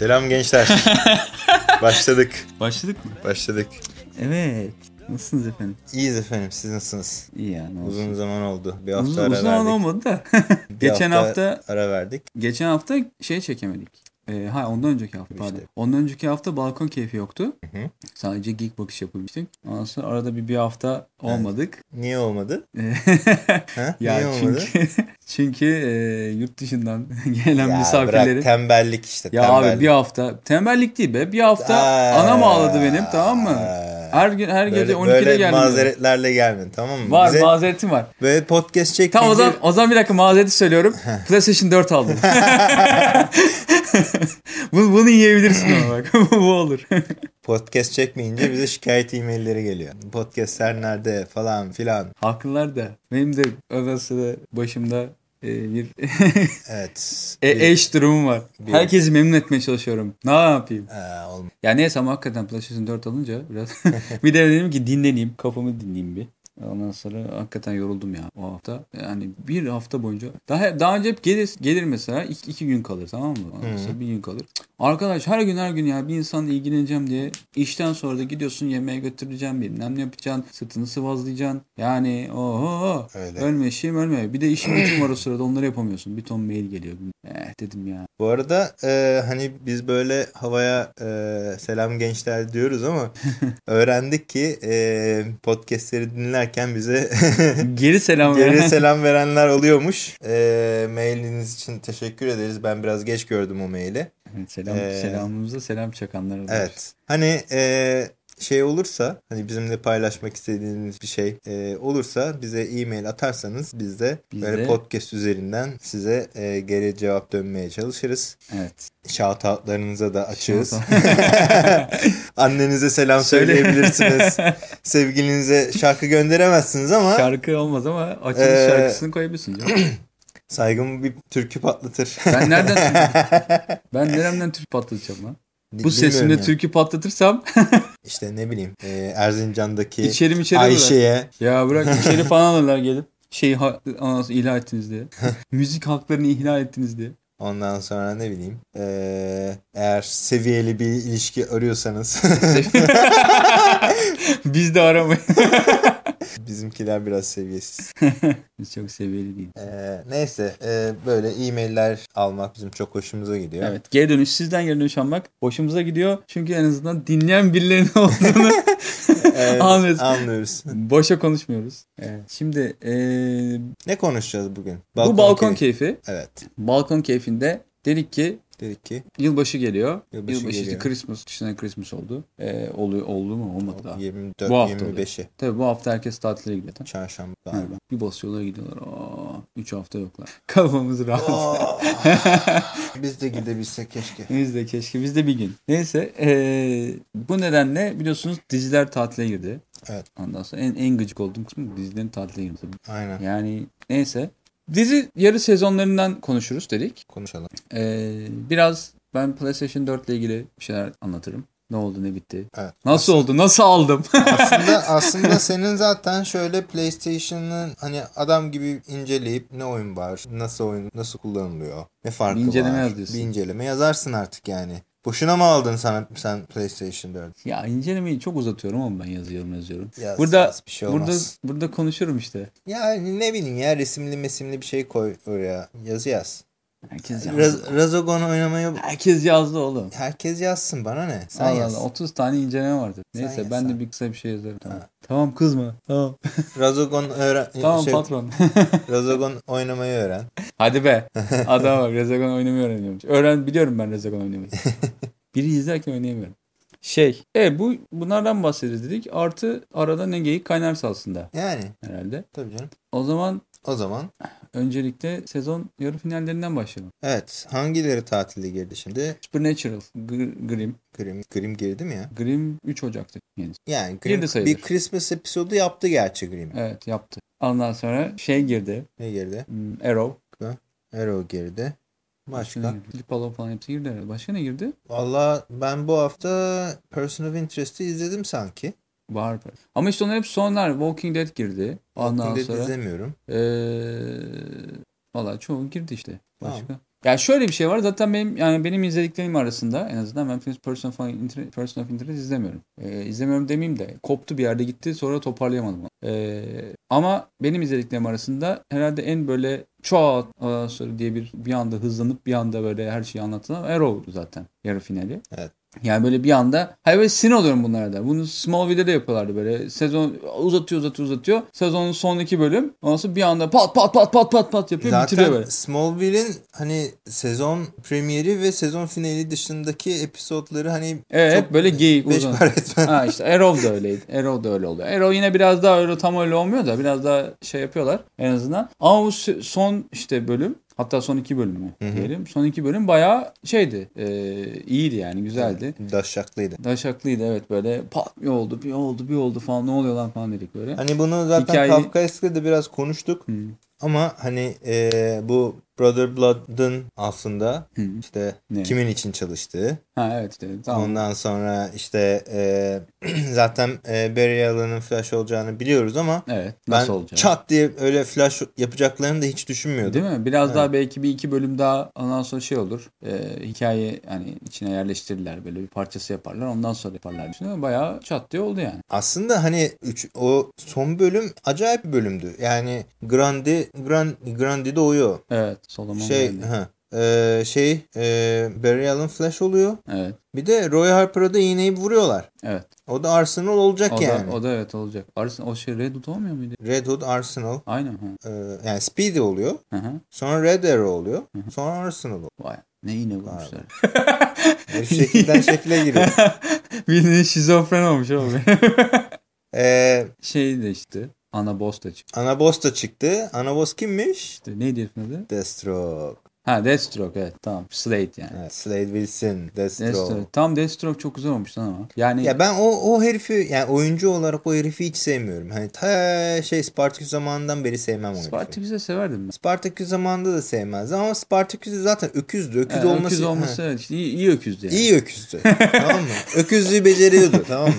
Selam gençler. Başladık. Başladık mı? Başladık. Evet. Nasılsınız efendim? İyiyiz efendim. Siz nasılsınız? İyi ya. Ne olsun. Uzun zaman oldu. Bir hafta uzun, ara uzun verdik. olmadı da. Geçen hafta, ara verdik. geçen hafta şey çekemedik. Ee, ha ondan önceki hafta İşte. pardon. Ondan önceki hafta balkon keyfi yoktu. Hı hı. Sadece geek bakış yapabilmiştik. Ondan sonra arada bir bir hafta olmadık. Niye olmadı? Ha? ya Niye olmadı? çünkü çünkü e, yurt dışından gelen ya misafirleri bırak tembellik işte. ya tembellik. abi bir hafta tembellik değil be. Bir hafta Aa, anam ağladı benim tamam mı? aa. Her gün her gece Böyle, 12'de böyle gelmiyor. mazeretlerle gelme tamam mı? Var Bize mazeretim var. böyle podcast çekmeyince Tamam o zaman, o zaman bir dakika mazereti söylüyorum. PlayStation 4 aldım. bunu, bunu yiyebilirsin ama bak. Bu olur. podcast çekmeyince bize şikayet e-mailleri geliyor. Podcastler nerede falan filan. Haklılar da. Benim de o sırada başımda e, bir Evet. e, eş durumum var. bir- Herkesi memnun etmeye çalışıyorum. Ne yapayım? Aa, olm- Ya neyse ama hakikaten PlayStation 4 alınca biraz bir de dedim ki dinleneyim. Kafamı dinleyeyim bir. Ondan sonra hakikaten yoruldum ya o hafta. Yani bir hafta boyunca. Daha daha önce hep gelir, gelir mesela iki, iki gün kalır tamam mı? Ondan sonra bir gün kalır. Arkadaş her gün her gün ya bir insanla ilgileneceğim diye işten sonra da gidiyorsun yemeğe götüreceğim bilmem ne yapacaksın. Sırtını sıvazlayacaksın. Yani oho Öyle. ölme işim ölme. Bir de işin gücün var o sırada onları yapamıyorsun. Bir ton mail geliyor. Eh dedim ya. Bu arada e, hani biz böyle havaya e, selam gençler diyoruz ama öğrendik ki e, podcastleri dinlerken bize Geri selam geri veren- selam verenler oluyormuş. E, mailiniz için teşekkür ederiz. Ben biraz geç gördüm o maili. Evet, selam, Ee, selamımıza selam çakanlar var. Evet. Hani e, şey olursa hani bizimle paylaşmak istediğiniz bir şey e, olursa bize e-mail atarsanız biz de Biz böyle de- podcast üzerinden size e, geri cevap dönmeye çalışırız. Evet. Shout-out'larınıza da açığız. Annenize selam Söyle. söyleyebilirsiniz. Sevgilinize şarkı gönderemezsiniz ama Şarkı olmaz ama açılış Ee, şarkısını koyabilirsin canım. saygımı bir türkü patlatır. Ben nereden türkü, ben neremden türkü patlatacağım lan? Bu Bilmiyorum sesimle yani. türkü patlatırsam İşte ne bileyim e, Erzincan'daki içeri bırak. Ayşe'ye Ya bırak içeri falan alırlar gelip şey ha, ihlal ettiniz diye. Müzik haklarını ihlal ettiniz diye. ondan sonra ne bileyim e, eğer seviyeli bir ilişki arıyorsanız Biz de aramayın. bizimkiler biraz seviyesiz. Biz çok seviyeli değil. E, neyse e, böyle e-mailler almak bizim çok hoşumuza gidiyor. Evet geri dönüş sizden geri dönüş almak hoşumuza gidiyor. Çünkü en azından dinleyen birilerinin olduğunu Evet, anlıyoruz. anlıyoruz. Boşa konuşmuyoruz. Evet. Şimdi eee, Ne konuşacağız bugün? bu balkon keyfi. keyfi. Evet. Balkon keyfinde dedik ki Dedik ki yılbaşı geliyor. Yılbaşı Yılbaşı, işte geliyor. Christmas, düşünen Christmas oldu. Ee, oluyor, oldu mu? Olmadı daha. 24 Bu hafta 25'i Tabii bu hafta herkes tatile gidiyor. Çarşamba galiba. bir basıyorlar gidiyorlar. Aa, 3 hafta yoklar. Kafamız rahat. Biz de gidebilsek keşke. Biz de keşke biz de bir gün. Neyse ee, bu nedenle biliyorsunuz diziler tatile girdi. Evet. Ondan sonra en, en gıcık olduğum kısmı dizilerin tatile girdi. Aynen. Yani neyse. Dizi yarı sezonlarından konuşuruz dedik. Konuşalım. Ee, biraz ben PlayStation 4 ile ilgili bir şeyler anlatırım. Ne oldu ne bitti. Evet. Nasıl oldu nasıl aldım. aslında aslında senin zaten şöyle PlayStation'ın hani adam gibi inceleyip ne oyun var, nasıl oyun, nasıl kullanılıyor, ne farkı inceleme var. diyorsun. Bir inceleme yazarsın artık yani. Boşuna mı aldın sana sen PlayStation 4? ya incelemeyi çok uzatıyorum ama ben yazıyorum yazıyorum. Yaz, burada yaz, bir şey burada olmaz. burada konuşurum işte. Yani ne bileyim ya resimli mesimli bir şey koy oraya. Yazı yaz. Herkes yazdı. Raz, Razogon oynamayı Herkes yazdı oğlum. herkes yazsın bana ne? Sen Allah yaz. Allah 30 tane inceleme vardı. Neyse yaz, ben sen. de bir kısa bir şey yazarım. Tamam. Tamam kızma. Tamam. Razogon öğren tamam şey, patron. Razogon oynamayı öğren. Hadi be. Adam bak Rezagon oynamayı öğreniyormuş. Öğren biliyorum ben Rezagon oynamayı. Biri izlerken oynayamıyorum. Şey, evet bu bunlardan bahsederiz dedik. Artı arada ne geyik kaynarsa aslında Yani herhalde. tabii canım. O zaman O zaman öncelikle sezon yarı finallerinden başlayalım. evet hangileri tatile girdi şimdi? Supernatural, Gr- Grimm. Grim, Grim girdi mi ya? Grimm 3 Ocak'ta. Yani, Yani Grim Girdi sayılır. bir Christmas episodu yaptı gerçi Grim. evet yaptı. Ondan sonra şey girdi. Ne girdi? hmm, Arrow. Arrow girdi. Başka? ne girdi? Lipalo falan hepsi girdi herhalde. Başka ne girdi? Valla ben bu hafta Person of Interest'i izledim sanki. Var. Ama işte onlar hep sonlar. Walking Dead girdi. Ondan Walking Dead sonra izlemiyorum. Ee, valla çoğu girdi işte. Başka. Tamam. Ya şöyle bir şey var. Zaten benim yani benim izlediklerim arasında en azından ben Film Person, of Interest, Person of Interest izlemiyorum. Ee, izlemiyorum demeyeyim de koptu bir yerde gitti sonra toparlayamadım. Ee, ama benim izlediklerim arasında herhalde en böyle çoğu sonra diye bir bir anda hızlanıp bir anda böyle her şeyi anlatılan Arrow zaten yarı finali. Evet. Yani böyle bir anda hayır böyle sinir oluyorum bunlara da. Bunu Smallville'de de yapıyorlardı böyle. Sezon uzatıyor uzatıyor uzatıyor. Sezonun son iki bölüm. Ondan sonra bir anda pat pat pat pat pat pat yapıyor Zaten bitiriyor böyle. Smallville'in hani sezon premieri ve sezon finali dışındaki episodları hani Evet çok böyle geyik uzun. Ha işte Arrow da öyleydi. Arrow da öyle oluyor. Arrow yine biraz daha öyle tam öyle olmuyor da biraz daha şey yapıyorlar en azından. Ama bu son işte bölüm hatta son iki bölüm mü diyelim. Son iki bölüm bayağı şeydi. e, iyiydi yani güzeldi. Daşaklıydı. Daşaklıydı evet böyle pat bir oldu bir oldu bir oldu falan ne oluyor lan falan dedik böyle. Hani bunu zaten Hikaye- Kafkaesk'te de biraz konuştuk. Hı. Ama hani e, bu Brother Blood'ın aslında Hı. işte Ne? kimin için çalıştığı. Ha evet işte tamam. Ondan sonra işte e, zaten e, Barry Allen'ın Flash olacağını biliyoruz ama Evet ben nasıl olacak? çat diye öyle Flash yapacaklarını da hiç düşünmüyordum. Değil mi? Biraz Evet. daha belki bir iki bölüm daha ondan sonra şey olur. E, hikaye hani içine yerleştirirler böyle bir parçası yaparlar. Ondan sonra yaparlar düşünüyorum. Bayağı çat diye oldu yani. Aslında hani üç, o son bölüm acayip bir bölümdü. Yani Grandi Grand, Grandi doğuyor. Evet. Solomon Şey geldi. ha, e, şey e, Barry Allen Flash oluyor. Evet. Bir de Roy Harper'a da iğneyi vuruyorlar. Evet. O da Arsenal olacak O yani. da, o da evet olacak. Arsenal, o şey Red Hood olmuyor muydu? Red Hood Arsenal. Aynen. Ha. e, yani Speedy oluyor. Hı hı. Sonra Red Arrow oluyor. Sonra Arsenal oluyor. Vay. Ne yine bulmuşlar. Herif şekilden şekile giriyor. Bildiğin şizofren olmuş oğlum. E, şey de işte. Ana boss da çıktı. Anaboss da çıktı. Anaboss kimmiş? İşte neydi herifin adı? Deathstroke. Ha Deathstroke evet tamam. Slade yani. Evet, Slade Wilson. Deathstroke. Deathstroke. Tam Deathstroke çok güzel olmuş lan ama. Yani Ya ben o o herifi yani oyuncu olarak o herifi hiç sevmiyorum. Hani ta şey Spartacus zamanından beri sevmem o herifi. Spartaküs'e severdim ben. Spartacus zamanında da sevmezdim ama Spartacus zaten öküzdü. Öküz Evet, olması, öküz olması Ha, evet, işte iyi, iyi öküzdü yani. iyi öküzdü. tamam mı? Öküzlüğü beceriyordu tamam mı?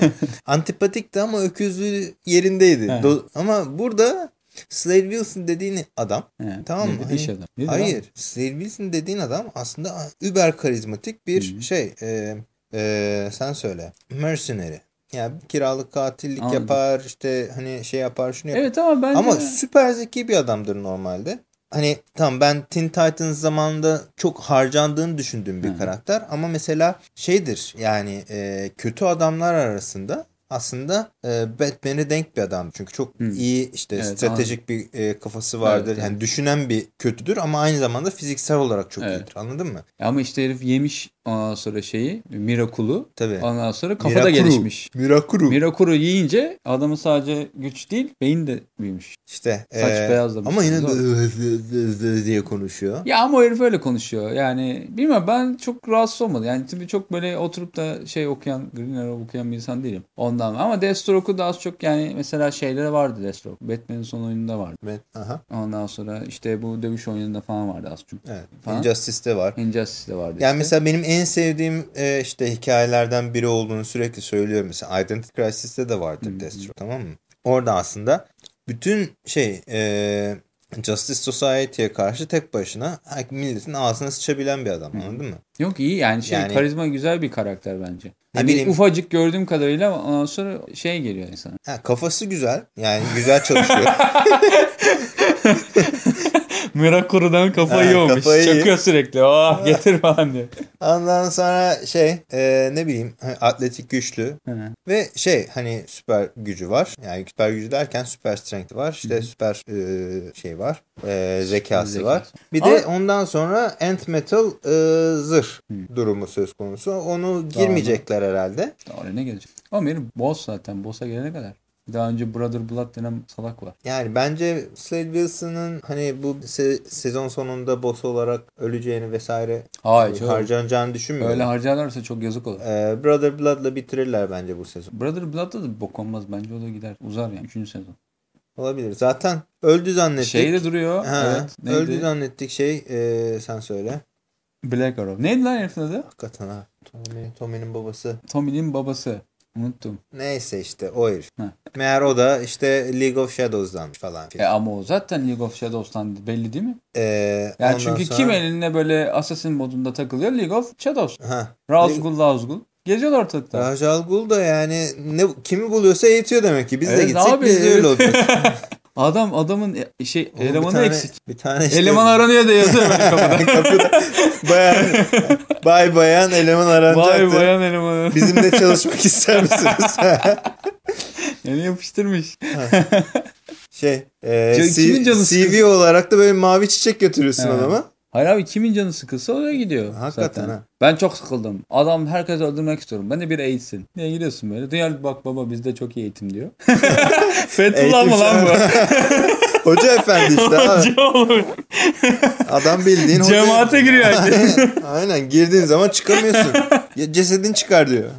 Antipatikti ama öküzlüğü yerindeydi. Do- ama burada Slade Wilson dediğin adam He, Tamam mı? İş Hani- adam. Nedir Hayır. lan? Slade Wilson dediğin adam aslında über karizmatik bir Hı. şey. E, e, sen söyle. Mercenary. Yani kiralık katillik Anladım. yapar işte hani şey yapar şunu yapar. Evet ama bence Ama süper zeki bir adamdır normalde. Hani tamam ben Teen Titans zamanında çok harcandığını düşündüğüm bir Hı. karakter. Ama mesela şeydir yani e, kötü adamlar arasında aslında e, Batman'e denk bir adam. Çünkü çok Hı. iyi işte Evet, stratejik bir e, kafası vardır. Evet, yani evet. düşünen bir kötüdür ama aynı zamanda fiziksel olarak çok Evet. iyidir. Anladın mı? ama işte herif yemiş ondan sonra şeyi Miracul'u. Tabii. Ondan sonra kafada Mirakuru. gelişmiş. Mirakuru. Mirakuru yiyince adamın sadece güç değil beyin de büyümüş. işte. Saç e, beyazlamış. Ama yine Zor. de diye konuşuyor. Ya ama o herif öyle konuşuyor. Yani bilmiyorum ben çok rahatsız olmadım. Yani tabii çok böyle oturup da şey okuyan, Green Arrow okuyan bir insan değilim. Ondan. Ama Deathstroke'u daha az çok yani mesela şeylere vardı Deathstroke. Batman'in son oyununda vardı. Ben, aha. Ondan sonra işte bu dövüş oyununda falan vardı az çok. Evet. Falan. Injustice'de var. Injustice'de vardı Yani işte. mesela benim en sevdiğim e, işte hikayelerden biri olduğunu sürekli söylüyorum. Mesela Identity Crisis'te de vardır hı. Deathstroke tamam mı? Orada aslında bütün şey e, Justice Society'ye karşı tek başına milletin ağzına sıçabilen bir adam anladın mı? Yok iyi yani şey Yani- karizma güzel bir karakter bence. Hani bileyim- ufacık gördüğüm kadarıyla ondan sonra şey geliyor insana. Ha, kafası güzel yani güzel çalışıyor. Mirakuru'dan kafayı Ha, yiyormuş. kafayı. Çakıyor sürekli. Oh getir falan diyor. Ondan sonra şey e, ne bileyim hani atletik güçlü Hı. ve şey hani süper gücü var. Yani süper gücü derken süper strength var. İşte süper e, şey var. E, zekası Zekası. var. Bir de ondan sonra Ant Metal e, zırh durumu söz konusu. Onu girmeyecekler herhalde. Oraya ne gelecek? Ama benim boss zaten. Boss'a gelene kadar. Daha önce Brother Blood denen salak var. Yani bence Slade Wilson'ın hani bu se- sezon sonunda boss olarak öleceğini vesaire Hayır. çok- harcanacağını düşünmüyorum. Öyle harcarlarsa çok yazık olur. E, Brother Blood'la bitirirler bence bu sezon. Brother Blood'da da bok olmaz. Bence o da gider. Uzar yani. Üçüncü sezon. Olabilir. Zaten öldü zannettik. Şey de duruyor. Ha, evet. Neydi? öldü zannettik şey e, sen söyle. Black Arrow. Neydi lan herifin adı? Hakikaten ha. Tommy, Tommy'nin babası. Tommy'nin babası. Unuttum. Neyse işte o herif. Ha. Meğer o da işte League of Shadows'dan falan E filan. ama o zaten League of Shadows'tan belli değil mi? Ee, Yani çünkü sonra- kim eline böyle Assassin modunda takılıyor? League of Shadows. Ha. Razgul Lazgul. Geziyorlar ortalıkta. Rajal Gul da yani ne kimi buluyorsa eğitiyor demek ki. Biz de Evet, gitsek abi, biz de öyle olacağız. Adam adamın e- şey Oğlum bir elemanı tane- eksik. Bir tane işte Eleman aranıyor da yazıyor kapıda. kapıda bayan, bay bayan eleman aranacaktır. Vay bayan elemanı. Bizimle çalışmak ister misiniz? Yani yapıştırmış. şey, e, C- CV olarak da böyle mavi çiçek götürüyorsun Evet. adama. Hayır abi kimin canı sıkılsa oraya gidiyor. Hakikaten zaten. ha. Ben çok sıkıldım. Adam herkesi öldürmek istiyorum. Ben de bir eğitsin. Niye gidiyorsun böyle? Dünya bak baba bizde çok iyi eğitim diyor. Fethullah mı lan bu? Hoca efendi işte abi. Hoca olur. Adam bildiğin hoca. Cemaate giriyor herkes. Aynen girdiğin zaman çıkamıyorsun. Cesedin çıkar diyor.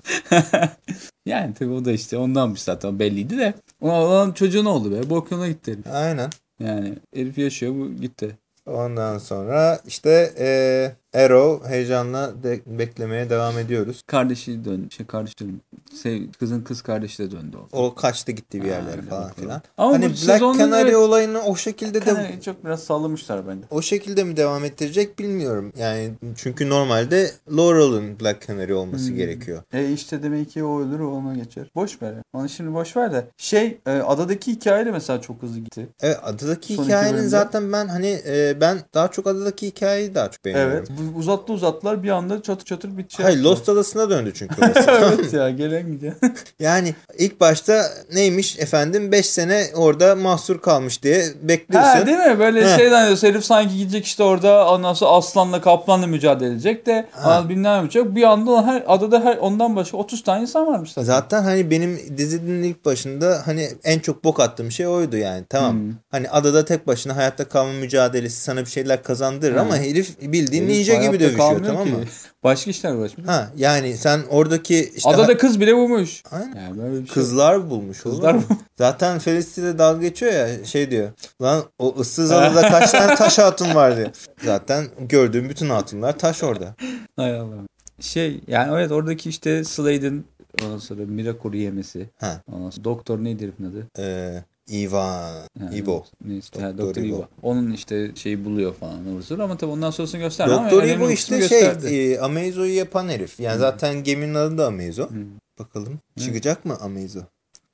Yani tabii o da işte ondanmış zaten belliydi de. O olan çocuğu ne oldu be? Bok yoluna gitti herif. Aynen. Yani herif yaşıyor bu gitti. Ondan sonra işte e, Arrow heyecanla de- beklemeye devam ediyoruz. Kardeşi dön, şey kardeşim, sev, kızın kız kardeşi de döndü o. O kaçtı gitti bir yerlere Aynen, falan filan. Ama hani Black Canary evet- olayını o şekilde de çok biraz sallamışlar bence. o şekilde mi devam ettirecek bilmiyorum. Yani çünkü normalde Laurel'ın Black Canary olması Hmm. gerekiyor. E işte demek ki o ölür o ona geçer. Boş ver. Onu şimdi boş ver de. Şey e, adadaki hikaye de mesela çok hızlı gitti. Evet adadaki Son hikayenin zaten ben hani e, ben daha çok adadaki hikayeyi daha çok beğeniyorum. Evet. Bu uzatlı uzattılar bir anda çatır çatır bir şey Hayır. Lost Adası'na döndü çünkü orası. evet ya gelen gidiyor. yani ilk başta neymiş efendim 5 sene orada mahsur kalmış diye bekliyorsun. ha değil mi? Böyle Heh. şey zannediyorsun. Herif sanki gidecek işte orada ondan sonra aslanla kaplanla mücadele edecek de Ha. ha. bilmem ne yapacak. Bir anda her adada her ondan başka 30 tane insan varmış zaten. Zaten hani benim dizinin ilk başında hani en çok bok attığım şey oydu yani. Tamam. Hmm. Hani adada tek başına hayatta kalma mücadelesi sana bir şeyler kazandırır Ha. ama herif bildiğin Herif ninja gibi hayatta dövüşüyor tamam ki. mı? Başka işler uğraşmış. Ha yani sen oradaki işte Adada kız bile bulmuş. Aynen. Yani böyle bir şey. Kızlar bulmuş. Kızlar oğlum. Zaten Felicity dalga geçiyor ya şey diyor. Lan o ıssız adada kaç tane taş hatun var diyor. Zaten gördüğüm bütün hatunlar taş orada. Hay Allah. Şey yani evet oradaki işte Slade'in ondan sonra Miracle yemesi. Ha. Ondan sonra doktor neydi herifin adı? Ee, Ivan. Ha, Ivo. Neyse, Doktor Doktor Ivo. Ivo. Onun işte şeyi buluyor falan zıvır ama tabii ondan sonrasını göstermiyor. ama Doktor Ivo bir işte şey e, Amazo'yu yapan herif. Yani zaten geminin adı da Amazo. Hı. Bakalım Evet. çıkacak mı Amazo?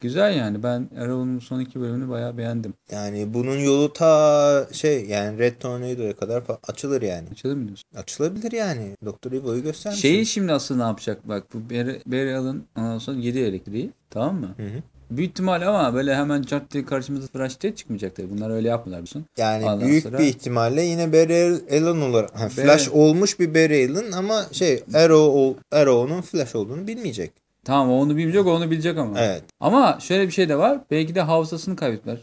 Güzel yani ben Arrow'un son iki bölümünü bayağı beğendim. Yani bunun yolu ta şey yani Red Tornado'ya kadar açılır yani. Açılır mı diyorsun? Açılabilir yani. Doktor Ivo'yu göstermiş. Şeyi şimdi aslında ne yapacak bak bu Barry, Barry Allen ondan sonra 7 elektriği tamam mı? Hı hı. Büyük ihtimal ama böyle hemen cart diye karşımıza flash diye çıkmayacak tabii. Bunlar öyle yapmıyorlar biliyorsun. Yani Ondan büyük sonra- bir ihtimalle yine Barry Allen olarak ha, Barry- Flash olmuş bir Barry Allen ama şey Arrow Arrow'un Flash olduğunu bilmeyecek. Tamam onu bilmeyecek onu bilecek ama. Evet. Ama şöyle bir şey de var. Belki de hafızasını kaybettiler.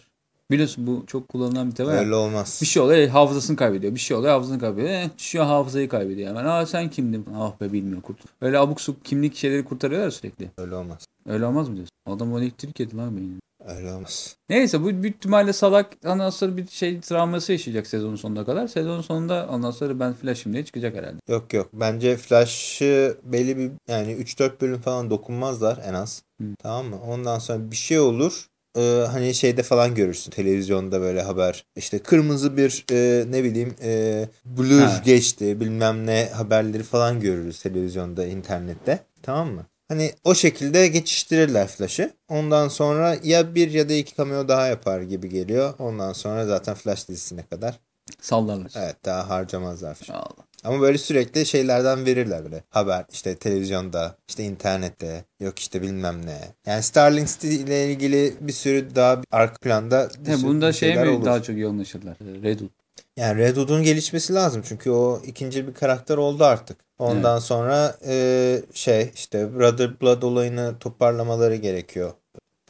Biliyorsun bu çok kullanılan bir tema ya. Öyle olmaz. Bir şey oluyor hafızasını kaybediyor. Bir şey oluyor hafızasını kaybediyor. Eh, düşüyor hafızayı kaybediyor hemen. Aa sen kimdin? Ah be bilmiyorum kurt. Öyle abuk subuk kimlik şeyleri kurtarıyorlar sürekli. Öyle olmaz. Öyle olmaz mı diyorsun? Adam elektrik yedi lan beynine. Öyle olmaz. Neyse bu büyük ihtimalle salak ondan sonra bir şey travması yaşayacak sezonun sonuna kadar. Sezonun sonunda ondan sonra ben Flash'ım diye çıkacak herhalde. Yok yok. Bence Flash'ı belli bir yani 3-4 bölüm falan dokunmazlar en az. Hı. Tamam mı? Ondan sonra bir şey olur. Ee, hani şeyde falan görürsün televizyonda böyle haber işte kırmızı bir e, ne bileyim e, blur Ha. geçti bilmem ne haberleri falan görürüz televizyonda internette tamam mı? Hani o şekilde geçiştirirler Flash'ı. Ondan sonra ya bir ya da iki cameo daha yapar gibi geliyor. Ondan sonra zaten Flash dizisine kadar. Sallarlar. Evet daha harcamazlar. Allah. Ama böyle sürekli şeylerden verirler böyle. Haber işte televizyonda, işte internette, yok işte bilmem ne. Yani Starlink ile ilgili bir sürü daha arka planda bir He, sürü bunda şey mi olur. daha çok yoğunlaşırlar? Redwood. Yani Red Hood'un gelişmesi lazım çünkü o ikinci bir karakter oldu artık. Ondan sonra e, şey işte Brother Blood olayını toparlamaları gerekiyor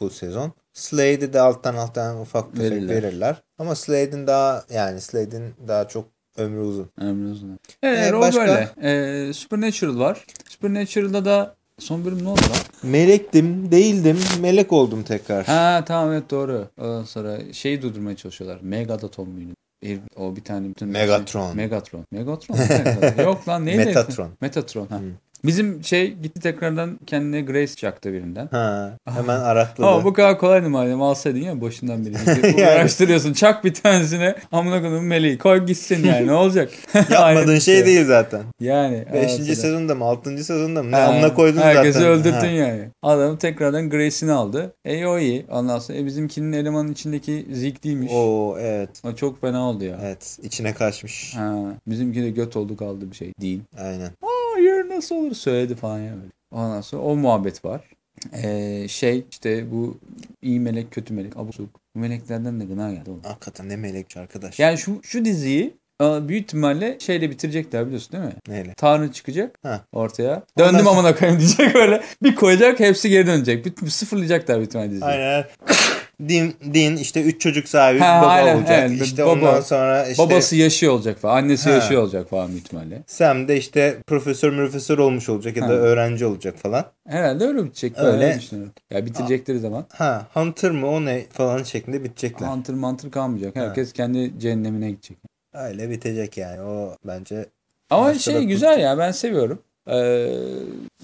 bu sezon. Slade'i de alttan alttan ufak tefek Verirler. verirler. Ama Slade'in daha yani Slade'in daha çok ömrü uzun. Ömrü uzun. Evet, Evet, o başka? böyle. Ee, Supernatural var. Supernatural'da da son bölüm ne oldu lan? Melektim, değildim, melek oldum tekrar. Ha tamam evet doğru. Ondan sonra şeyi durdurmaya çalışıyorlar. Megaton muydu? Herif- O bir tane bütün Megatron. Megatron. Megatron. mu? Yok lan neydi? Metatron. Metatron. Ha. Bizim şey gitti tekrardan kendine Grace çaktı birinden. Ha, hemen arakladı. Ama bu kadar kolaydı madem alsaydın ya başından beri. Yani. Uğraştırıyorsun çak bir tanesine amına koyduğum meleği koy gitsin yani ne olacak? Yapmadığın şey değil zaten. Yani. Beşinci sezonda mı? Altıncı sezonda mı? Ne Ha, amına koydun Herkesi zaten. öldürdün Ha. yani. Adam tekrardan Grace'ini aldı. E o iyi. Ondan sonra e, bizimkinin elemanın içindeki Zeke değilmiş. O. Oo evet. çok fena oldu ya. Evet. içine kaçmış. Ha, bizimki de göt oldu kaldı bir şey değil. Aynen. Hayır nasıl olur söyledi falan ya böyle. Ondan sonra o muhabbet var. Ee, şey işte bu iyi melek kötü melek abusuk. Bu meleklerden de gına geldi oğlum. Hakikaten ne melekçi arkadaş. Yani şu şu diziyi e, büyük ihtimalle şeyle bitirecekler biliyorsun değil mi? Neyle? Tanrı çıkacak Ha. ortaya. Ondan Döndüm sonra- amına koyayım diyecek öyle. Bir koyacak hepsi geri dönecek. Bir, sıfırlayacaklar büyük ihtimalle diziyi. Aynen. Din, din işte üç çocuk sahibi Ha, baba aynen, olacak. evet, işte baba. ondan sonra işte Babası yaşıyor olacak falan. Annesi Ha. yaşıyor olacak falan ihtimalle. Sam de işte profesör profesör olmuş olacak ya da Ha. öğrenci olacak falan. Herhalde öyle bitecek. Öyle. Öyle düşünüyorum. Ya bitirecekleri zaman Ha Hunter mı o ne falan şeklinde bitecekler. mantır mantır kalmayacak. Ha. Herkes kendi cehennemine gidecek. Öyle bitecek yani o bence. Ama şey da güzel ya ben seviyorum. Ee,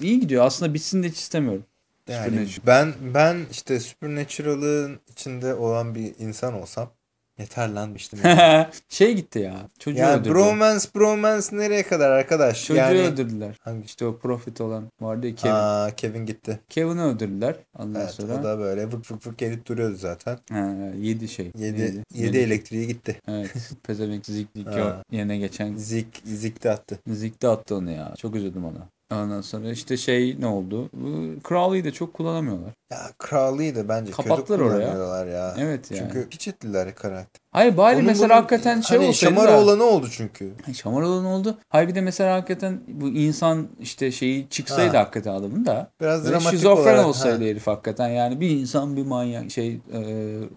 iyi gidiyor. Aslında bitsin de hiç istemiyorum. Yani Supernatural. ben ben işte Supernatural'ın içinde olan bir insan olsam yeter lan işte. şey gitti ya. Çocuğu yani öldürdü. bromance bromance nereye kadar arkadaş? Çocuğu yani öldürdüler. hangi İşte o profit olan vardı ya Kevin. Aa, Kevin gitti. Kevin'i öldürdüler. Ondan Evet, sonra o da böyle vık vık vık gelip duruyordu zaten. ha, yedi şey. 7 Neydi? 7 elektriği gitti. Evet. Pezevenk Zik yerine geçen Zik zikti attı. Zik de attı onu ya. Çok üzüldüm ona. Ondan sonra işte şey ne oldu? Bu Crowley'i de çok kullanamıyorlar. Ya Crowley'i de bence Kapattılar kötü oraya. kullanıyorlar ya. Evet yani. Çünkü piç ettiler karakter. Hayır bari Onun mesela bunun- hakikaten şey hani olsaydı şamara da. olanı oldu çünkü. Ay, Şamar olan oldu. Hayır bir de mesela hakikaten bu insan işte şeyi çıksaydı Ha. hakikaten adamın da. Biraz dramatik şizofren olarak. olsaydı ha. herif hakikaten yani bir insan bir manyak şey e,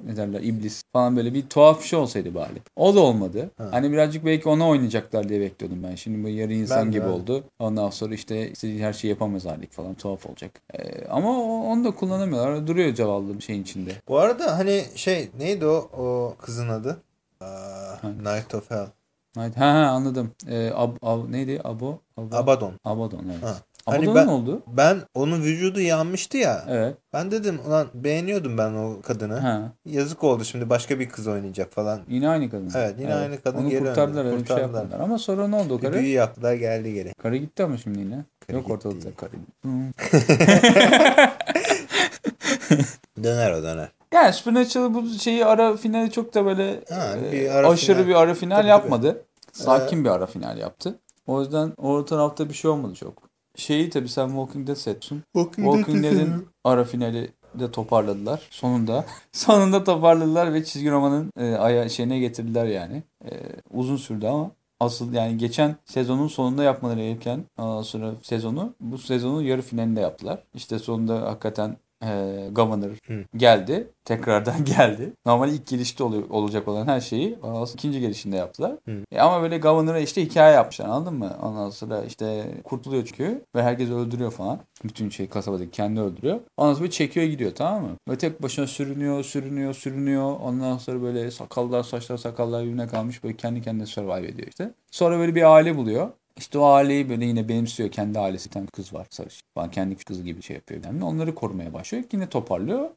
ne derler iblis falan böyle bir tuhaf bir şey olsaydı bari. O da olmadı. Ha. Hani birazcık belki ona oynayacaklar diye bekliyordum ben. Şimdi bu yarı insan Ben gibi de. oldu. Ondan sonra işte istediği her şeyi yapamaz halik falan tuhaf olacak. E, ama onu da kullanamıyorlar. Duruyor zavallı bir şeyin içinde. Bu arada hani şey neydi o o kızın adı? Aa, Night of Hell. Night- Ha, ha anladım. E, ab, ab- neydi? Abo? Abo? Abaddon. Abaddon evet. Ha. Hani Abaddon'a ben- oldu? Ben onun vücudu yanmıştı ya. Evet. Ben dedim ulan beğeniyordum ben o kadını. Ha. Yazık oldu şimdi başka bir kız oynayacak falan. Yine aynı kadın. Evet, yine aynı kadın Onu geri kurtardılar öyle bir şey Kurtardılar. yapmadılar. Ama sonra ne oldu o Bir karı? büyü yaptılar geldi geri. Karı gitti ama şimdi yine. Karı Yok ortalıkta karı. Hı. Döner o döner. Yani Supernatural bu şeyi ara finali çok da böyle Ha, e, bir ara aşırı final. bir ara final Tabii, yapmadı. Sakin bir ara final yaptı. O yüzden o tarafta bir şey olmadı çok. Şeyi tabii sen Walking Dead setsin. Walking Dead'in ara finali de toparladılar sonunda. sonunda toparladılar ve çizgi romanın e, aya şeyine getirdiler yani. E, uzun sürdü ama asıl yani geçen sezonun sonunda yapmaları gereken sonra sezonu bu sezonun yarı finalinde yaptılar. İşte sonunda hakikaten e, Governor Hı. geldi. Tekrardan geldi. Normal ilk gelişte ol- olacak olan her şeyi ondan sonra ikinci gelişinde yaptılar. Hı. E ama böyle Governor'a işte hikaye yapmışlar anladın mı? Ondan sonra işte kurtuluyor çünkü ve herkes öldürüyor falan. Bütün şey kasabadaki kendi öldürüyor. Ondan sonra çekiyor gidiyor tamam mı? Ve tek başına sürünüyor, sürünüyor, sürünüyor. Ondan sonra böyle sakallar, saçlar, sakallar birbirine kalmış. Böyle kendi kendine survive ediyor işte. Sonra böyle bir aile buluyor. İşte o aileyi böyle yine benimsiyor. Kendi ailesi tane kız var sarışın falan. Kendi kızı gibi şey yapıyor. Yani onları korumaya başlıyor. Yine toparlıyor.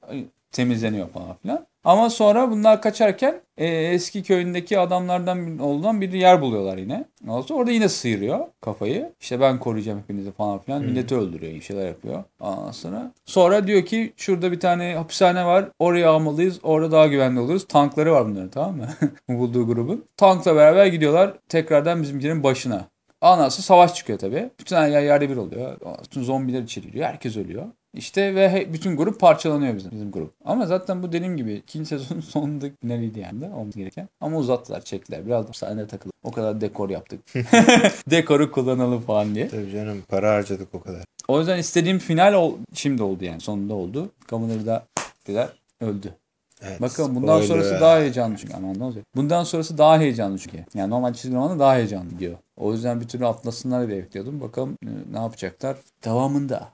Temizleniyor falan filan. Ama sonra bunlar kaçarken e, eski köyündeki adamlardan olan bir yer buluyorlar yine. Ondan sonra orada yine sıyırıyor kafayı. İşte ben koruyacağım hepinizi falan filan. Milleti öldürüyor, bir şeyler yapıyor. Ondan sonra. Sonra diyor ki şurada bir tane hapishane var. Oraya almalıyız. Orada daha güvenli oluruz. Tankları var bunların tamam mı? Bu bulduğu grubun. Tankla beraber gidiyorlar. Tekrardan bizimkilerin başına. Sonra savaş çıkıyor tabii. Bütün her yer yerde bir oluyor. Bütün zombiler içeri giriyor. Herkes ölüyor. İşte ve bütün grup parçalanıyor bizim, bizim grup. Ama zaten bu dediğim gibi ikinci sezonun sonunda finaliydi yani de olması gereken. Ama uzattılar, çektiler. Biraz da sahnede takılıp o kadar dekor yaptık. Dekoru kullanalım falan diye. Tabii canım para harcadık o kadar. O yüzden istediğim final ol- şimdi oldu yani sonunda oldu. Governor da dediler öldü. Evet, Bakalım bundan spoiler. sonrası daha heyecanlı çünkü. Aman ne olacak? Bundan sonrası daha heyecanlı çünkü. Yani normal çizgi romanı daha heyecanlı diyor. O yüzden bir türlü atlasınlar diye bekliyordum. Bakalım e, ne yapacaklar. Devamında.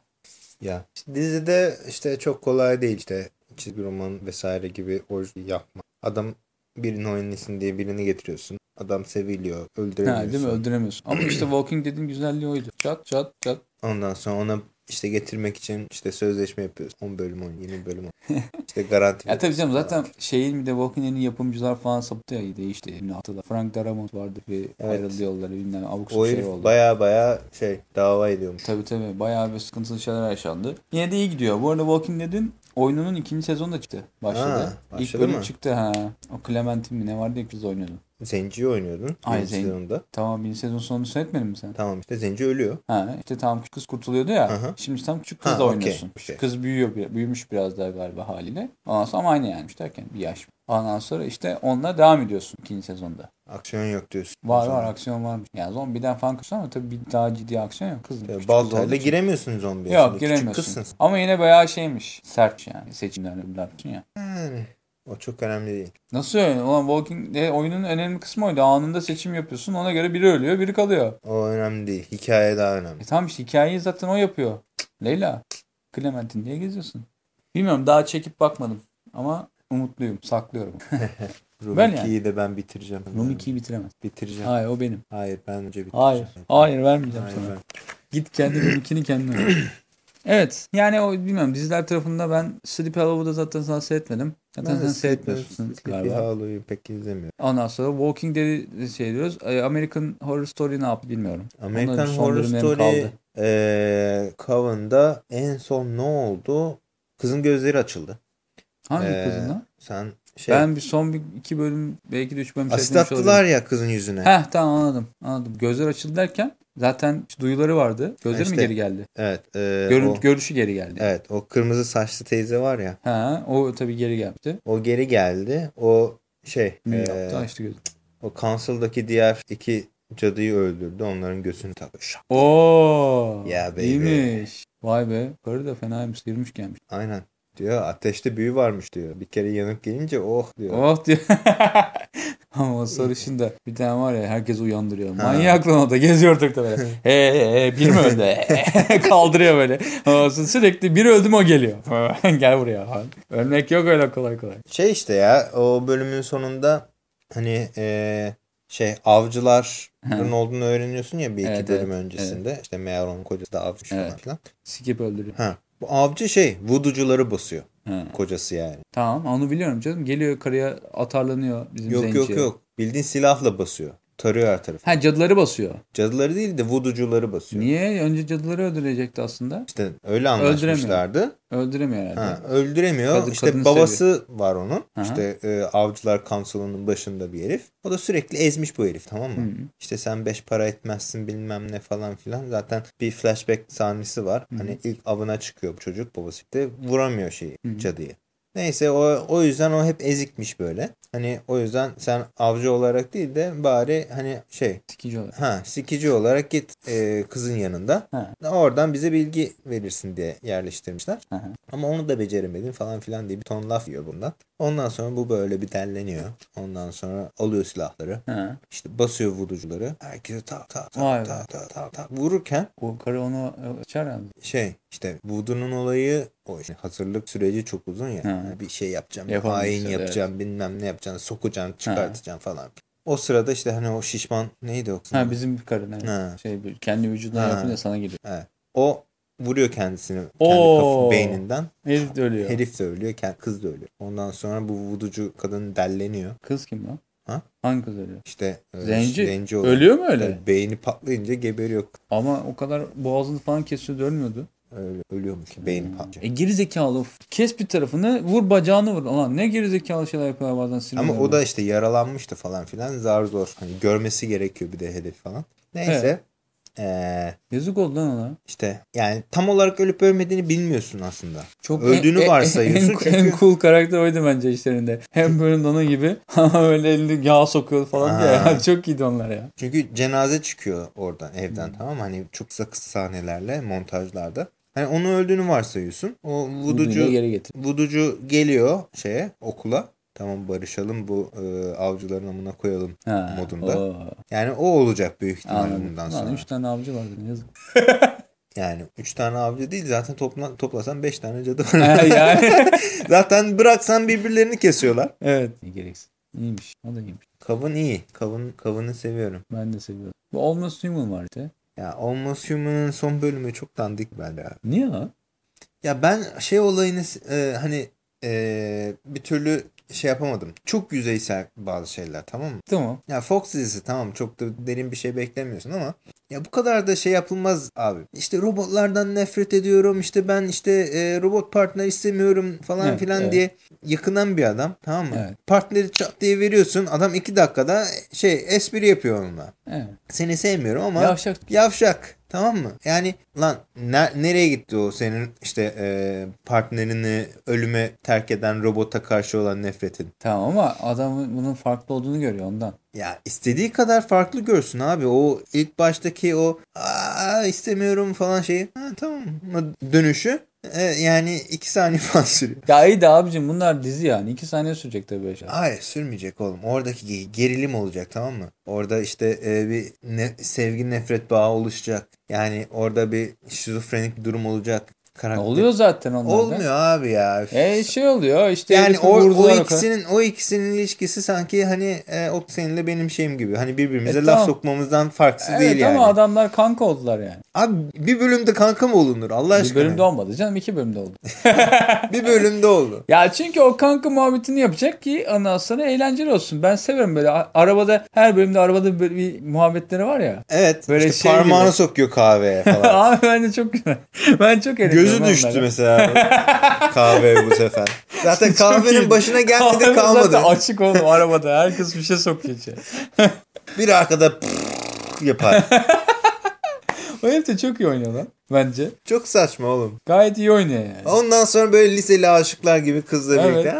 Ya işte dizide işte çok kolay değil işte çizgi roman vesaire gibi orijinal yapma. Adam birini oynasın diye birini getiriyorsun. Adam seviliyor. Ha, Öldüremiyorsun. değil mi? Öldüremiyorsun. Ama işte Walking Dead'in güzelliği oydu. Çat çat çat. Ondan sonra ona işte getirmek için işte sözleşme yapıyoruz. 10 bölüm 10, 20 bölüm 10. işte garanti. Ya tabii canım zaten şeyin bir de Walking Dead'in yapımcılar falan sapıttı ya değişti. Hatırla. Frank Darabont vardı bir Evet. ayrıldı yolları bilmem abuk o şey oldu. baya baya şey dava ediyormuş. Tabii tabii bayağı bir sıkıntılı şeyler yaşandı. Yine de iyi gidiyor. Bu arada Walking Dead'in oyununun ikinci sezonu da çıktı. Başladı. Ha, İlk başladı bölüm mı? çıktı ha. O Clementine mi ne vardı ya kız oynuyordu. Zenciyi oynuyordun. Ay, birinci Zenci. sezonda. Tamam birinci sezon sonunu seyretmedin mi sen? Tamam işte Zenci ölüyor. Ha işte tamam küçük kız kurtuluyordu ya. Hı. Şimdi tam küçük kızla Ha, oynuyorsun. okey. Küçük kız büyüyor, büyümüş biraz daha galiba haliyle. Ondan sonra aynı yanmış derken bir yaş. Ondan sonra işte onunla devam ediyorsun ikinci sezonda. Aksiyon yok diyorsun. Var var aksiyon varmış. Yani zombiden falan kaçıyor ama tabii bir daha ciddi aksiyon yok. Kız, Ya, baltayla giremiyorsun zombiye. Yok giremiyorsun. kızsın. Ama yine bayağı şeymiş. Sert yani seçimler öbürler için ya. Yani o çok önemli değil. Nasıl yani? Ulan Walking Dead oyunun önemli kısmı oydu. Anında seçim yapıyorsun. Ona göre biri ölüyor, biri kalıyor. O önemli değil. Hikaye daha önemli. E tamam işte hikayeyi zaten o yapıyor. Leyla. Clementine diye geziyorsun. Bilmiyorum daha çekip bakmadım. Ama umutluyum. Saklıyorum. Room Ben 2'yi de ben bitireceğim. Room 2'yi bitiremez. Bitireceğim. Hayır o benim. Hayır ben önce bitireceğim. Hayır. Hayır vermeyeceğim Hayır, sana. ben- Git kendi Room 2'ni kendin oyna. Evet. Yani o bilmiyorum diziler tarafında ben Sleepy Hollow'u da zaten sana seyretmedim. Zaten sen seyretmiyorsun galiba. Hollow'yu pek izlemiyorum. Ondan sonra Walking Dead'i şey diyoruz. E, American Horror Story ne yaptı bilmiyorum. American Onların Horror Story kaldı. eee Coven'da en son ne oldu? Kızın gözleri açıldı. Hangi Ee, kızın lan? Sen şey Ben bir son bir iki bölüm belki de üç bölüm asit attılar ya kızın yüzüne. Heh tamam anladım. Anladım. Gözler açıldı derken zaten duyuları vardı. Gözleri mi İşte, geri geldi? Evet. eee, Görün, o, görüşü geri geldi. evet. O kırmızı saçlı teyze var ya. Ha, o tabii geri geldi. O geri geldi. O şey Ne eee, yaptı? Açtı gözü. o Council'daki diğer iki cadıyı öldürdü. Onların göğsünü taktı. Oo. Yeah, baby. İyiymiş. Vay be. Karı da fenaymış. Sıyırmış gelmiş. Aynen. Diyor ateşte büyü varmış diyor. Bir kere yanıp gelince oh diyor. Oh diyor. Ama o sarışın da bir tane var ya herkes uyandırıyor. Manyak lan o da geziyor ortalıkta böyle. He he he bir mi öldü? Kaldırıyor böyle. Sonra Sürekli biri öldü mü o geliyor. Gel buraya. falan. Ölmek yok öyle kolay kolay. Şey işte ya o bölümün sonunda hani eee, şey avcıların olduğunu öğreniyorsun ya bir iki Evet, bölüm evet, öncesinde. İşte meğer onun kocası da avcı falan Evet. filan. Skip öldürüyor. Ha. Bu avcı şey vuducuları basıyor. Ha. Kocası yani. Tamam onu biliyorum canım. Geliyor karıya atarlanıyor bizim Yok zenciye. yok yok. Bildiğin silahla basıyor. Tarıyor her tarafı. Ha cadıları basıyor. Cadıları değil de vuducuları basıyor. Niye? Önce cadıları öldürecekti aslında. İşte öyle anlaşmışlardı. Öldüremiyor herhalde. Ha, öldüremiyor. Kadın- işte babası var onun. Aha. İşte e, avcılar kansolunun başında bir herif. O da sürekli ezmiş bu herif tamam mı? Hı. İşte sen beş para etmezsin bilmem ne falan filan. Zaten bir flashback sahnesi var. Hani ilk avına çıkıyor bu çocuk babası. De vuramıyor şeyi Hı. cadıyı. Neyse o, o yüzden o hep ezikmiş böyle. Hani o yüzden sen avcı olarak değil de bari hani şey Sikici olarak. ha sikici olarak git e, kızın yanında. Ha. Oradan bize bilgi verirsin diye yerleştirmişler. Hı. Ama onu da beceremedin falan filan diye bir ton laf yiyor bundan. Ondan sonra bu böyle bir delleniyor. Ondan sonra alıyor silahları. Ha. İşte basıyor vurucuları. Herkese tak tak tak tak tak tak tak vururken O karı onu açar yani. şey işte Voodoo'nun olayı o işte hazırlık süreci çok uzun ya. Ha. Bir şey yapacağım, Yapamıyorsun, hain evet. yapacağım, bilmem ne yapacağım, sokacağım, çıkartacağım falan. O sırada işte hani o şişman neydi o? Ha bizim bir karı. Evet. Ha. Şey kendi vücuduna Ha. yapınca sana geliyor. Evet. O vuruyor kendisini kendi Oo. kafa beyninden. Herif de ölüyor. Herif de ölüyor, kız da ölüyor. Ondan sonra bu vuducu kadın delleniyor. Kız kim lan? Ha? Hangi kız ölüyor? İşte e, Zenci. zenci olan. Ölüyor mu öyle? Tabii Beyni patlayınca geberiyor. Ama o kadar boğazını falan kesiyordu ölmüyordu. Öyle, ölüyormuş. Beyni patlıyor. E geri zekalı. Kes bir tarafını vur bacağını vur. Ulan ne geri zekalı şeyler yapıyorlar bazen Ama sinirlenme. o da işte yaralanmıştı falan filan. Zar zor. Hani görmesi gerekiyor bir de hedef falan. Neyse. Eee, Yazık oldu lan ona. işte yani tam olarak ölüp ölmediğini bilmiyorsun aslında. Çok Öldüğünü en- en- varsayıyorsun En, çünkü- en cool karakter oydu bence işlerinde. Hem böyle onun gibi ama böyle elinde yağ sokuyor falan diye. Aha. Çok iyiydi onlar ya. Çünkü cenaze çıkıyor oradan evden Hmm. tamam mı? Hani çok kısa kısa sahnelerle montajlarda. Hani onun öldüğünü varsayıyorsun. O Vuducu vuducu geliyor şeye okula. Tamam barışalım bu e, avcıların amına koyalım Ha, modunda. o. Yani o olacak büyük ihtimalle bundan Lan sonra. üç tane avcı vardı yazık. Yani 3 tane avcı değil zaten topla, toplasan 5 tane cadı var. yani. zaten bıraksan birbirlerini kesiyorlar. evet. Gereksiz. İyiymiş. O da iyiymiş. Kavun iyi. Kavun, kavunu seviyorum. Ben de seviyorum. Bu Almost Human var işte. Ya Almost Human'ın son bölümü çok dandik bence abi. Niye lan? Ya ben şey olayını e, hani e, bir türlü şey yapamadım. Çok yüzeysel bazı şeyler tamam mı? Tamam. Ya Fox dizisi tamam çok da derin bir şey beklemiyorsun ama ya bu kadar da şey yapılmaz abi. İşte robotlardan nefret ediyorum. işte ben işte e, robot partner istemiyorum falan Evet, filan evet. diye yakınan bir adam tamam mı? Evet. Partneri çat diye veriyorsun. Adam iki dakikada şey espri yapıyor onunla. Evet. Seni sevmiyorum ama Yavşak. yavşak. Tamam mı? Yani lan ne- nereye gitti o senin işte e, partnerini ölüme terk eden robota karşı olan nefretin? Tamam ama adamın bunun farklı olduğunu görüyor ondan. Ya istediği kadar farklı görsün abi. O ilk baştaki o Aa, istemiyorum falan şeyi ha, tamam dönüşü e, yani iki saniye falan sürüyor. Ya iyi de abicim bunlar dizi yani. iki saniye sürecek tabii şeyler. Hayır sürmeyecek oğlum. Oradaki ge- gerilim olacak tamam mı? Orada işte e, bir ne- sevgi nefret bağı oluşacak. Yani orada bir şizofrenik bir durum olacak. Karakter. Oluyor zaten onlarda. Olmuyor abi ya. E şey oluyor işte yani o, o ikisinin o ikisinin ilişkisi sanki hani e, o seninle benim şeyim gibi. Hani birbirimize E, laf tamam. sokmamızdan farksız Evet değil yani. ama adamlar kanka oldular yani. Abi bir bölümde kanka mı olunur Allah Bir aşkına? bölümde olmadı canım iki bölümde oldu. bir bölümde oldu. ya çünkü o kanka muhabbetini yapacak ki ondan sonra eğlenceli olsun. Ben severim böyle arabada her bölümde arabada böyle bir muhabbetleri var ya. Evet. Böyle işte şey parmağını gibi. sokuyor kahveye falan. Abi ben de çok güzel. Ben çok eğleniyorum Gözü düştü onlara. mesela kahveye bu sefer. Zaten kahvenin başına gelmedi Kahve kalmadı. Zaten açık oğlum arabada. Herkes bir şey sokuyor içeri. Bir arkada yapar. O herif de çok iyi oynuyor lan. Bence. Çok saçma oğlum. Gayet iyi oynuyor yani. Ondan sonra böyle liseli aşıklar gibi kızla Evet. birlikte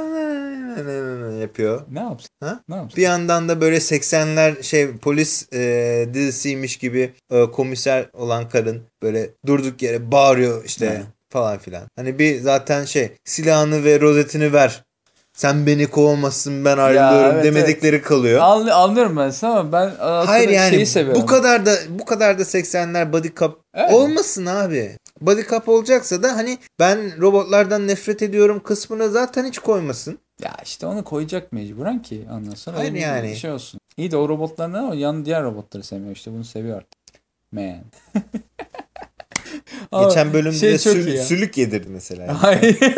yapıyor. Ne yapsın? Ha? Ne yapsın? Bir yandan da böyle 80'ler şey polis e, dizisiymiş gibi e, komiser olan kadın böyle durduk yere bağırıyor işte. Falan filan. Hani bir zaten şey silahını ve rozetini ver. Sen beni kovamazsın ben ayrılıyorum evet, demedikleri kalıyor. Anlı- anlıyorum ben sana ama ben aslında Hayır yani şeyi seviyorum. bu kadar da bu kadar da 80'ler body cup Evet. olmasın abi. Body cup olacaksa da hani ben robotlardan nefret ediyorum kısmını zaten hiç koymasın. Ya işte onu koyacak mecburen ki sonra Hayır öyle bir yani. şey olsun. İyi de o robotlar ne o? Yan diğer robotları sevmiyor işte bunu seviyor artık. Man. Geçen bölümde şey sül- ya. sülük yedirdi mesela. Hayır.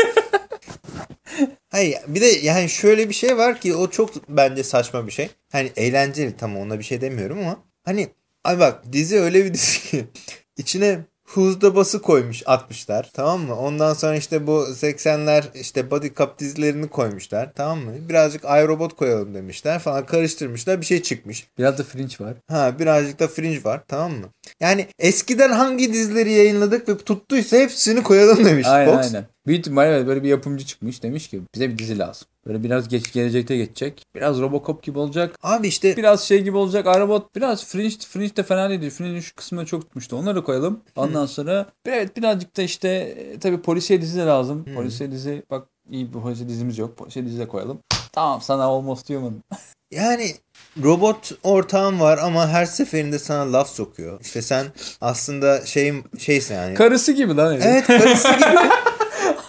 Hayır bir de yani şöyle bir şey var ki o çok bence saçma bir şey. Hani eğlenceli tamam ona bir şey demiyorum ama hani ay bak dizi öyle bir dizi ki içine huzda bası koymuş atmışlar tamam mı? Ondan sonra işte bu 80'ler işte body cup dizilerini koymuşlar tamam mı? Birazcık iRobot koyalım demişler falan karıştırmışlar bir şey çıkmış. Biraz da fringe var. Ha birazcık da fringe var tamam mı? Yani eskiden hangi dizileri yayınladık ve tuttuysa hepsini koyalım demiş Aynen Fox. aynen. Büyük ihtimalle böyle bir yapımcı çıkmış demiş ki bize bir dizi lazım. Böyle biraz geç gelecekte geçecek. Biraz Robocop gibi olacak. Abi işte Biraz şey gibi olacak. Arabot biraz Fringe, Fringe de fena değildi. Fringe'in şu kısmını çok tutmuştu. Onları koyalım. Ondan sonra evet birazcık da işte e, tabii polisiye dizi de lazım. Polisiye dizi bak iyi bir polisiye dizimiz yok. Polisiye dizi de koyalım. Tamam sana Almost Human. Yani robot ortağın var ama her seferinde sana laf sokuyor. İşte sen aslında şeyim şeysin yani. Karısı gibi lan. evet karısı gibi.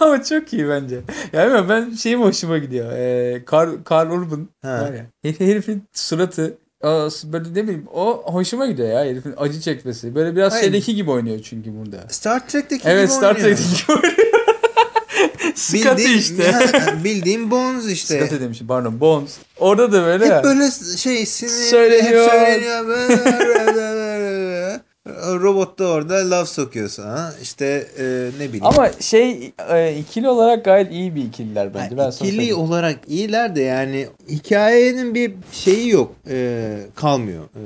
Ama çok iyi bence. Ya bilmiyorum, ben şeyim hoşuma gidiyor. Ee, Carl, Carl Urban Ha. var ya. Her- Herifin suratı böyle ne bileyim o hoşuma gidiyor ya herifin acı çekmesi. Böyle biraz Hayır. şeydeki gibi oynuyor çünkü burada. Star Trek'teki Evet gibi Star oynuyor. Trek'teki gibi oynuyor. Bildiğin- işte. Ya, bildiğin Bones işte. Scotty demişim pardon Bones. Orada da böyle Hep böyle şey sinirli, Söyleniyor. hep söyleniyor. Böyle- Robot da orada laf sokuyor sana. İşte e, ne bileyim. Ama şey e, ikili olarak gayet iyi bir ikililer bence. Ben Yani sana ikili olarak iyiler de yani hikayenin bir şeyi yok. e, kalmıyor. E,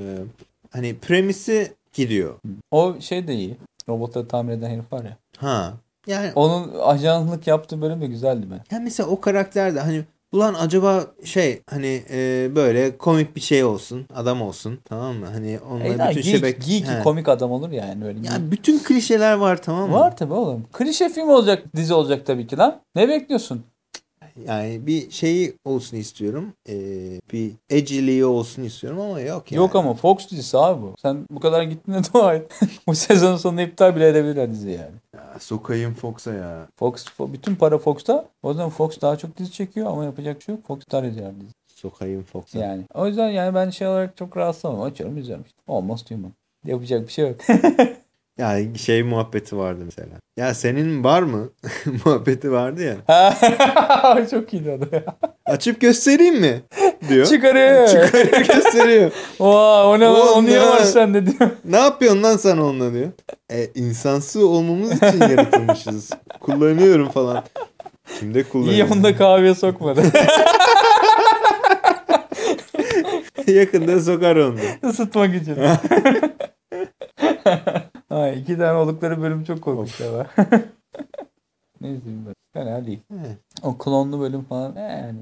hani premisi gidiyor. O şey de iyi. Robotları tamir eden herif var ya. Ha. Yani Onun ajanlık yaptığı bölüm de güzeldi ben. Ya mesela o karakter de hani ulan acaba şey hani e, böyle komik bir şey olsun adam olsun tamam mı hani onunla E, bütün geek, şebek geek He. komik adam olur yani öyle. ya bütün klişeler var tamam mı? Var tabi oğlum. Klişe film olacak, dizi olacak tabii ki lan. Ne bekliyorsun? Yani bir şeyi olsun istiyorum. E, bir edgiliği olsun istiyorum ama yok yani. Yok ama Fox dizisi abi bu. Sen bu kadar gittiğine dua et. bu sezon sonu iptal bile edebilirler dizi yani. Sokayım Fox'a ya. Fox, Fo- bütün para Fox'ta. O zaman Fox daha çok dizi çekiyor ama yapacak şey yok. Fox iptal ediyor dizi. Sokayım Fox'a. Yani o yüzden yani ben şey olarak çok rahatsız olmam. Açıyorum izliyorum işte. Almost human. Yapacak bir şey yok. Yani şey muhabbeti vardı mesela. Ya senin var mı? muhabbeti vardı ya. çok da ya. Açıp göstereyim mi? Diyor. Çıkarıyor. Çıkarıyor gösteriyor. Oha o ne lan o niye var sende diyor. Ne yapıyorsun lan sen onunla diyor. E, insansı olmamız için yaratılmışız. Kullanıyorum falan. Kimde kullanıyor? İyi onda kahveye sokmadı. Yakında sokar onu. Isıtmak için. Ay, iki tane oldukları bölüm çok korkunç ama. Neyse bilmiyorum. Fena değil. Evet. O klonlu bölüm falan e, yani.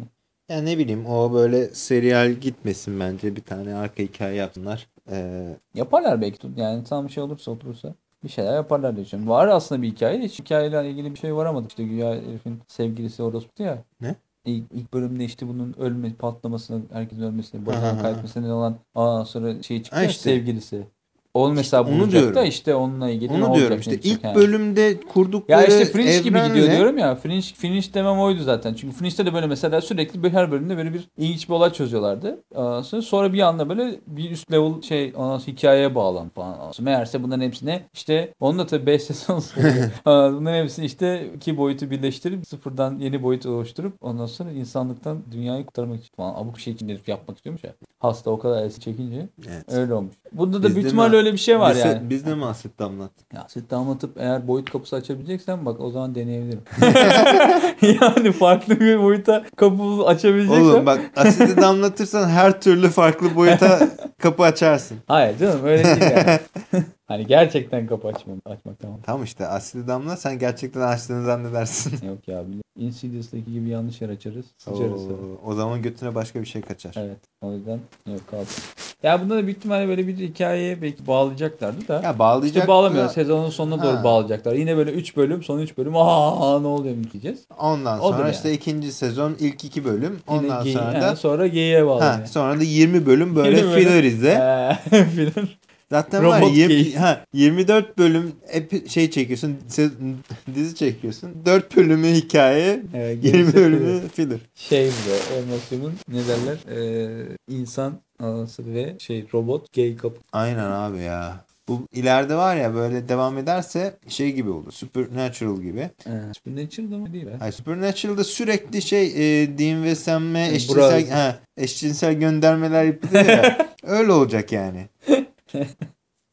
Ya ne bileyim o böyle serial gitmesin bence. Bir tane arka hikaye yapsınlar. Ee, Yaparlar belki. Yani tam bir şey olursa oturursa bir şeyler yaparlar diye düşünüyorum. Var aslında bir hikaye de hiç hikayeyle ilgili bir şey varamadık. İşte güya herifin sevgilisi orospu ya. Ne? İlk, ilk bölümde işte bunun ölme patlamasını, herkesin ölmesini, aha. kaybetmesine olan aa sonra şey Ha ya, işte. sevgilisi. O mesela onu bulacak da diyorum. işte onunla ilgili ne onu olacak? diyorum ne işte ilk yani. bölümde kurdukları Ya işte Fringe gibi evrenle- gidiyor diyorum ya. Fringe, Fringe demem oydu zaten. Çünkü Fringe'de de böyle mesela sürekli bir- her bölümde böyle bir ilginç bir olay çözüyorlardı. Sonra, sonra bir anda böyle bir üst level şey hikayeye bağlan falan. Meğerse bunların hepsine işte onun da tabii 5 sezon bunların hepsini işte iki boyutu birleştirip sıfırdan yeni boyut oluşturup ondan sonra insanlıktan dünyayı kurtarmak için falan abuk şey herif yapmak istiyormuş ya. Hasta o kadar çekince Evet. öyle olmuş. Bunda da Biz büyük ihtimalle öyle bir şey var Biz- yani. Biz de mi asit damlat? Ya süt damlatıp eğer boyut kapısı açabileceksen bak o zaman deneyebilirim. yani farklı bir boyuta kapı açabileceksen. Oğlum bak asidi damlatırsan her türlü farklı boyuta kapı açarsın. Hayır canım öyle değil yani. Hani gerçekten kapı açmak, açmak tamam. Tamam işte asidi damla sen gerçekten açtığını zannedersin. Yok ya bile. Insidious'taki gibi yanlış yer açarız. Sıçarız. sonra. Oo, o zaman götüne başka bir şey kaçar. Evet. O yüzden yok kaldı. Ya bunda da büyük ihtimalle böyle bir hikayeye belki bağlayacaklardı da. Ya bağlayacak. İşte bağlamıyor. Sezonun sonuna doğru Ha. bağlayacaklar. Yine böyle 3 bölüm, son 3 bölüm. Aa ne oluyor diyeceğiz. Ondan Odur sonra yani. işte ikinci sezon ilk iki bölüm. Yine Ondan geyi- sonra yani da sonra geyiğe ha, bağlanıyor. sonra da 20 bölüm böyle 20 bölüm. Ee, filan. Zaten var Robot yirmi- geyik. ha, 24 bölüm şey çekiyorsun, dizi çekiyorsun. 4 bölümü hikaye, Evet, 20 gerisi bölümü filler. şey de emosyonun ne derler ee, insan anası ve şey robot gay couple. Aynen abi ya. Bu ileride var ya böyle devam ederse şey gibi olur. Supernatural gibi. Ee, Supernatural da mı değil be? Hayır, Supernatural'da sürekli şey e, din ve semme E, eşcinsel, ha, eşcinsel göndermeler yapılıyor ya. Öyle olacak yani.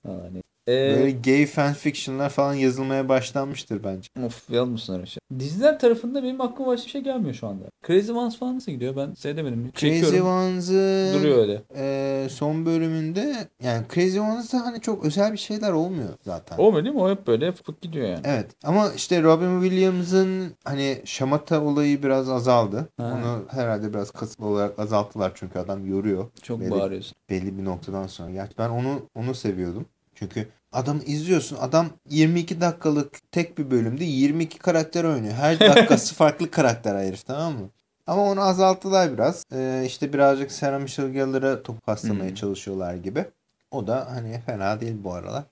Aa, ne? Ee, Böyle gay fanfictionlar falan yazılmaya başlanmıştır bence. Of yanmışsın öyle şey. Diziler tarafında benim aklıma başka bir şey gelmiyor şu anda. Crazy Ones falan nasıl gidiyor? Ben seyredemedim. Crazy Çekiyorum. Ones'ı Duruyor öyle. e, son bölümünde yani Crazy Ones'da hani çok özel bir şeyler olmuyor zaten. O mu değil mi? O hep böyle fık gidiyor yani. Evet ama işte Robin Williams'ın hani şamata olayı biraz azaldı. Ha. Onu herhalde biraz kasıtlı olarak azalttılar çünkü adam yoruyor. Çok Belli- bağırıyorsun. belli bir noktadan sonra. Gerçi ben onu onu seviyordum. Çünkü adamı izliyorsun. Adam 22 dakikalık tek bir bölümde 22 karakter oynuyor. Her dakikası farklı karakter herif tamam mı? Ama onu azalttılar biraz. Ee, işte birazcık Sarah Michelle Gellar'a top paslamaya Hmm. çalışıyorlar gibi. O da hani fena değil bu aralar.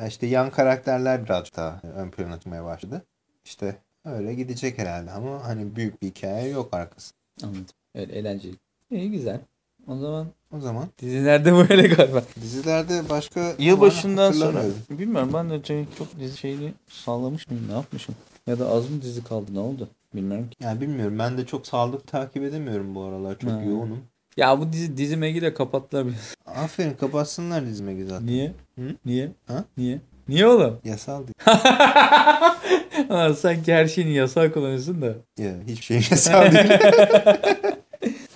Ee, İşte yan karakterler birazcık daha ön plana çıkmaya başladı. İşte öyle gidecek herhalde ama hani büyük bir hikaye yok arkası. Anladım. Evet eğlenceli. İyi güzel. O zaman O zaman dizilerde böyle galiba. dizilerde başka Yılbaşından sonra bilmiyorum ben de çok- dizi şeyini sallamış mıyım ne yapmışım ya da az mı dizi kaldı ne oldu bilmiyorum ki. Yani bilmiyorum. Ben de çok sağlık takip edemiyorum bu aralar. Çok Ha. yoğunum. Ya bu dizi dizi Meg'i de kapattılar bir. Aferin kapatsınlar dizime zaten. Niye? Hı? Niye? Ha? Niye? Niye oğlum? Yasal değil. Sanki her şeyini yasal kullanıyorsun da. Ya, hiçbir şey yasal değil.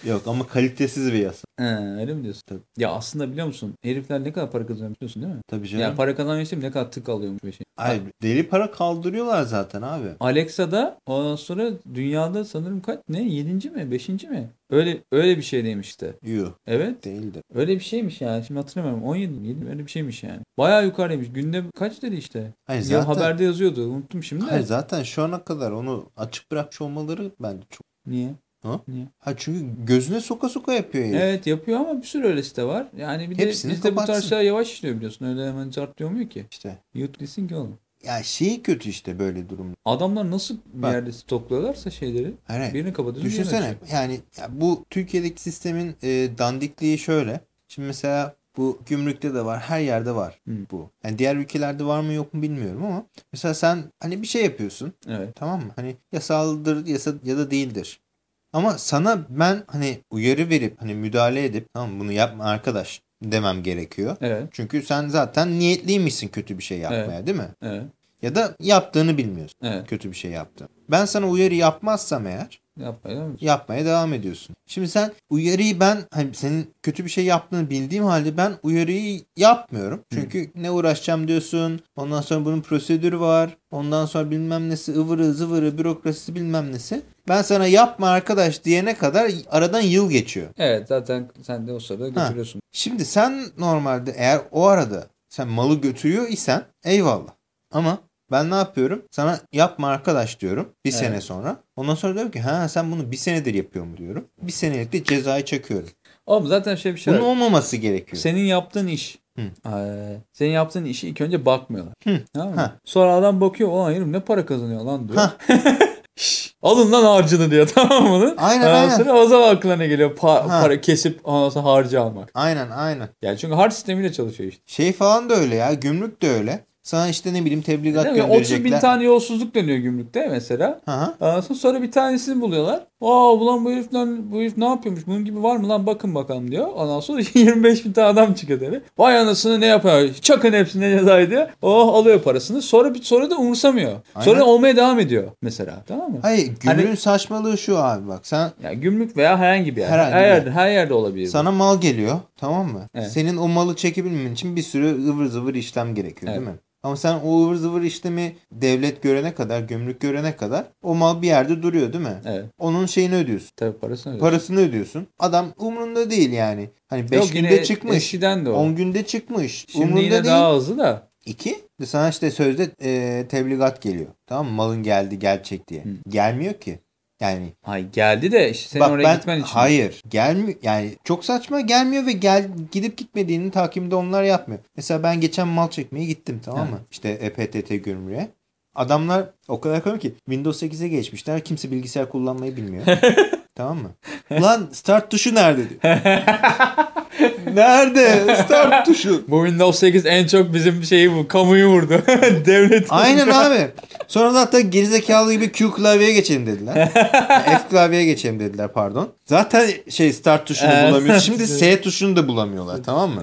Yok ama kalitesiz bir yasal. Ha, öyle mi diyorsun? Tabii. Ya aslında biliyor musun? Herifler ne kadar para kazanıyor biliyorsun değil mi? Tabii canım. Ya para kazanmak için ne kadar tık alıyormuş bir şey. Ay deli para kaldırıyorlar zaten abi. Alexa'da ondan sonra dünyada sanırım kaç ne? Yedinci mi? Beşinci mi? Öyle öyle bir şey demiş işte. Yuh Evet. değildir. Öyle bir şeymiş yani. Şimdi hatırlamıyorum. 17 mi? 7 mi? Öyle bir şeymiş yani. Bayağı yukarıymış. Günde kaç dedi işte. Hayır Ya zaten, haberde yazıyordu. Unuttum şimdi. hayır, zaten şu ana kadar onu açık bırakmış olmaları bence çok. Niye? Ha? Niye? Ha çünkü gözüne soka soka yapıyor herif. Evet yapıyor ama bir sürü öylesi de var. Yani bir de Hepsini bizde bu tarz kapatsın. şeyler yavaş işliyor biliyorsun. Öyle hemen cart olmuyor ki. İşte. YouTube desin ki oğlum. Ya şey kötü işte böyle durum. Adamlar nasıl bir Bak. yerde stokluyorlarsa şeyleri Hani birini diğerini Düşünsene açıyorsun. yani ya bu Türkiye'deki sistemin e, dandikliği şöyle. Şimdi mesela bu gümrükte de var, her yerde var Hı. bu. Yani diğer ülkelerde var mı yok mu bilmiyorum ama mesela sen hani bir şey yapıyorsun, Evet. tamam mı? Hani yasaldır yasa ya da değildir. Ama sana ben hani uyarı verip hani müdahale edip tamam bunu yapma arkadaş demem gerekiyor. Evet. Çünkü sen zaten niyetliymişsin kötü bir şey yapmaya değil mi? Evet. Ya da yaptığını bilmiyorsun. Evet. Kötü bir şey yaptın. Ben sana uyarı yapmazsam eğer Yapmayı değil mi? yapmaya devam ediyorsun. Şimdi sen uyarıyı ben hani senin kötü bir şey yaptığını bildiğim halde ben uyarıyı yapmıyorum. Çünkü ne uğraşacağım diyorsun. Ondan sonra bunun prosedürü var. Ondan sonra bilmem nesi ıvırı zıvırı bürokrasisi bilmem nesi. Ben sana yapma arkadaş diyene kadar aradan yıl geçiyor. Evet zaten sen de o sırada götürüyorsun. Şimdi sen normalde eğer o arada sen malı götürüyor isen eyvallah. Ama ben ne yapıyorum? Sana yapma arkadaş diyorum bir Evet. sene sonra. Ondan sonra diyorum ki ha sen bunu bir senedir yapıyor mu diyorum. Bir senelik de cezayı çakıyorum. Oğlum zaten şey bir şey Bunun var. olmaması gerekiyor. Senin yaptığın iş. Hı. Ee, senin yaptığın işi ilk önce bakmıyorlar. Hı. Tamam mı? Ha. Sonra adam bakıyor. Ulan herif ne para kazanıyor lan diyor. Alın lan harcını diyor tamam mı? Aynen, Ondan aynen. sonra o zaman aklına geliyor pa- Ha. para kesip ondan sonra harcı almak. Aynen aynen. Yani çünkü harç sistemiyle çalışıyor işte. Şey falan da öyle ya. Gümrük de öyle. Sana işte ne bileyim tebligat Değil mi? 30 gönderecekler. bin tane yolsuzluk dönüyor gümrükte mesela. Ondan sonra, sonra bir tanesini buluyorlar. Aa ulan bu herif, lan, bu herif ne yapıyormuş? Bunun gibi var mı lan bakın bakalım diyor. Ondan sonra 25 bin tane adam çıkıyor tabii. Vay anasını ne yapıyor? Çakın hepsine cezayı diyor. Oh alıyor parasını. Sonra bir sonra da umursamıyor. Sonra Aynen. olmaya devam ediyor mesela. Tamam mı? Hayır gümrüğün Hani- saçmalığı şu abi bak. Sen Ya gümrük veya herhangi bir yer. Herhangi her bir yerde, her yerde olabilir. bu. sana mal geliyor tamam mı? Evet. Senin o malı çekebilmen için bir sürü ıvır zıvır işlem gerekiyor Evet. değil mi? Ama sen o ıvır zıvır işlemi devlet görene kadar, gümrük görene kadar o mal bir yerde duruyor değil mi? Evet. Onun şeyini ödüyorsun. Tabii parasını ödüyor. Parasını ödüyorsun. Adam umrunda değil yani. Hani 5 Yok, yine günde çıkmış. Eskiden de o. 10 günde çıkmış. Şimdi umrunda yine değil. daha hızlı da. İki, sana işte sözde e, tebligat geliyor. Tamam mı? Malın geldi gerçek diye. Gelmiyor ki. Yani Hay geldi de işte senin bak oraya ben gitmen için. hayır gelmiyor yani çok saçma gelmiyor ve gel gidip gitmediğinin takibinde onlar yapmıyor. Mesela ben geçen mal çekmeye gittim tamam mı? İşte E EPTT gümrüğe. Adamlar o kadar komik ki Windows 8'e geçmişler. Kimse bilgisayar kullanmayı bilmiyor. tamam mı? Ulan start tuşu nerede diyor. nerede? Start tuşu. Bu Windows 8 en çok bizim şeyi bu. Kamuyu vurdu. Devlet. Aynen abi. Sonra da hatta gerizekalı gibi Q klavyeye geçelim dediler. F klavyeye geçelim dediler pardon. Zaten şey start tuşunu bulamıyoruz. Şimdi S tuşunu da bulamıyorlar tamam mı?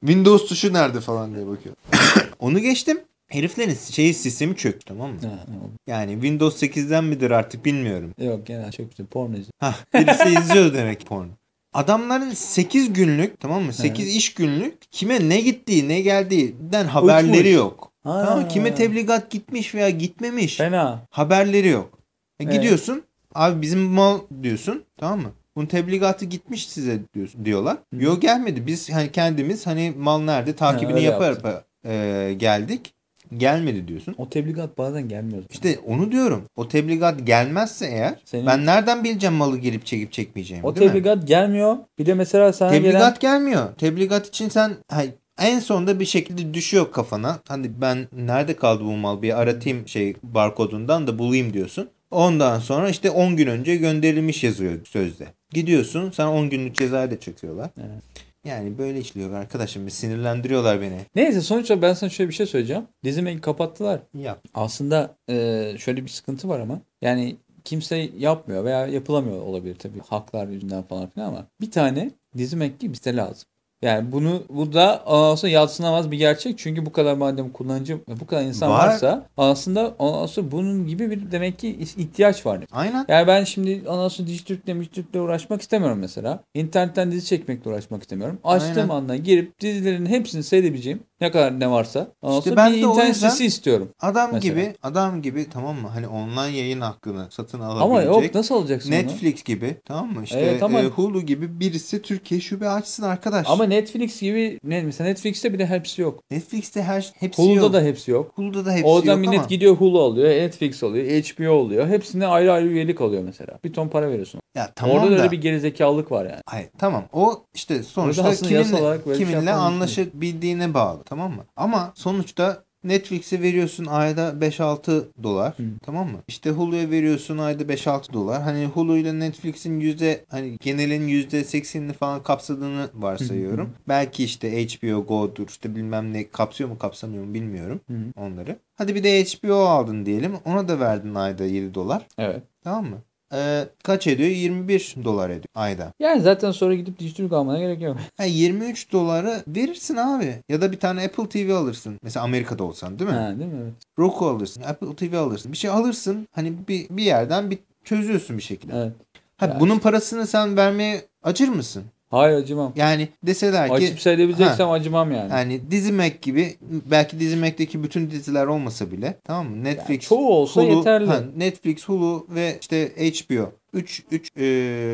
Windows tuşu nerede falan diye bakıyor. Onu geçtim. Heriflerin şeyi sistemi çöktü tamam mı? Ha? Yani Windows 8'den midir artık bilmiyorum. Yok genel güzel porno izliyor. Hah, birisi izliyor demek porno. Adamların 8 günlük tamam mı? 8 iş günlük kime ne gittiği ne geldiğinden haberleri Uçmuş. yok. Ha. Tamam? Kime tebligat gitmiş veya gitmemiş. Fena. Haberleri yok. E, Evet. Gidiyorsun abi bizim mal diyorsun tamam mı? Bunun tebligatı gitmiş size diyorsun, diyorlar. Yok gelmedi. Biz hani kendimiz hani mal nerede takibini öyle yapar yapar, e, geldik. Gelmedi diyorsun. O tebligat bazen gelmiyor. İşte onu diyorum. O tebligat gelmezse eğer Senin- ben nereden bileceğim malı gelip çekip çekmeyeceğimi o değil mi? tebligat gelmiyor. Bir de mesela sana Tebligat gelmiyor. Tebligat için sen hay, en sonunda bir şekilde düşüyor kafana. Hani ben nerede kaldı bu mal bir aratayım şey barkodundan da bulayım diyorsun. Ondan sonra işte 10 gün önce gönderilmiş yazıyor sözde. Gidiyorsun sana 10 günlük cezayı da çekiyorlar. Evet. Yani böyle işliyor arkadaşım. Sinirlendiriyorlar beni. Neyse sonuçta ben sana şöyle bir şey söyleyeceğim. Dizimi kapattılar. Yap. Aslında e, şöyle bir sıkıntı var ama. Yani kimse yapmıyor veya yapılamıyor olabilir tabii. Haklar yüzünden falan filan ama bir tane dizim ekli bize lazım. Yani bunu bu da aslında yatsınamaz bir gerçek. Çünkü bu kadar madem kullanıcı bu kadar insan Var. varsa aslında sonra bunun gibi bir demek ki ihtiyaç var. Aynen. Yani ben şimdi sonra Dijitürk'le Mijitürk'le uğraşmak istemiyorum mesela. İnternetten dizi çekmekle uğraşmak istemiyorum. Açtığım Aynen. anda girip dizilerin hepsini seyredebileceğim. Ne kadar ne varsa. İşte ben bir de internet sitesi istiyorum. Adam Mesela. gibi adam gibi tamam mı? Hani online yayın hakkını satın Ama alabilecek. yok nasıl alacaksın onu? Netflix gibi tamam mı? İşte Evet, ama- e, Hulu gibi birisi Türkiye şube açsın arkadaş. Ama Netflix gibi ne mesela Netflix'te bile hepsi yok. Netflix'te her hepsi Hulu'da yok. da hepsi yok. Hulu'da da hepsi Oradan yok millet ama. gidiyor Hulu alıyor, Netflix alıyor, HBO alıyor. Hepsine ayrı ayrı üyelik alıyor mesela. Bir ton para veriyorsun. Ya tamam Orada da öyle bir gerizekalılık var yani. Hayır, tamam o işte sonuçta kiminle, şey kiminle yapman anlaşabildiğine bağlı tamam mı? Ama sonuçta Netflix'e veriyorsun ayda 5-6 dolar. Hı. Tamam mı? İşte Hulu'ya veriyorsun ayda 5-6 dolar. Hani Hulu ile Netflix'in yüzde hani genelin %80'ini falan kapsadığını varsayıyorum. Belki işte HBO Go'dur işte bilmem ne kapsıyor mu kapsamıyor mu bilmiyorum Hı hı. onları. Hadi bir de HBO aldın diyelim. Ona da verdin ayda 7 dolar. Evet. Tamam mı? Ee, kaç ediyor? 21 dolar ediyor ayda. Yani zaten sonra gidip dijitürk almana gerek yok. Ha, 23 doları verirsin abi. Ya da bir tane Apple TV alırsın. Mesela Amerika'da olsan değil mi? Ha, değil mi? Evet. Roku alırsın. Apple TV alırsın. Bir şey alırsın. Hani bir, bir yerden bir çözüyorsun bir şekilde. evet. Ha, Yani. Bunun parasını sen vermeye acır mısın? Hayır acımam. Yani deseler ki Açıp seyredebileceksem acımam yani. yani Dizi Mac gibi belki Dizi Mac'teki bütün diziler olmasa bile tamam mı? Netflix, Yani çoğu olsa Hulu, yeterli. ha, Netflix, Hulu ve işte HBO. 3 3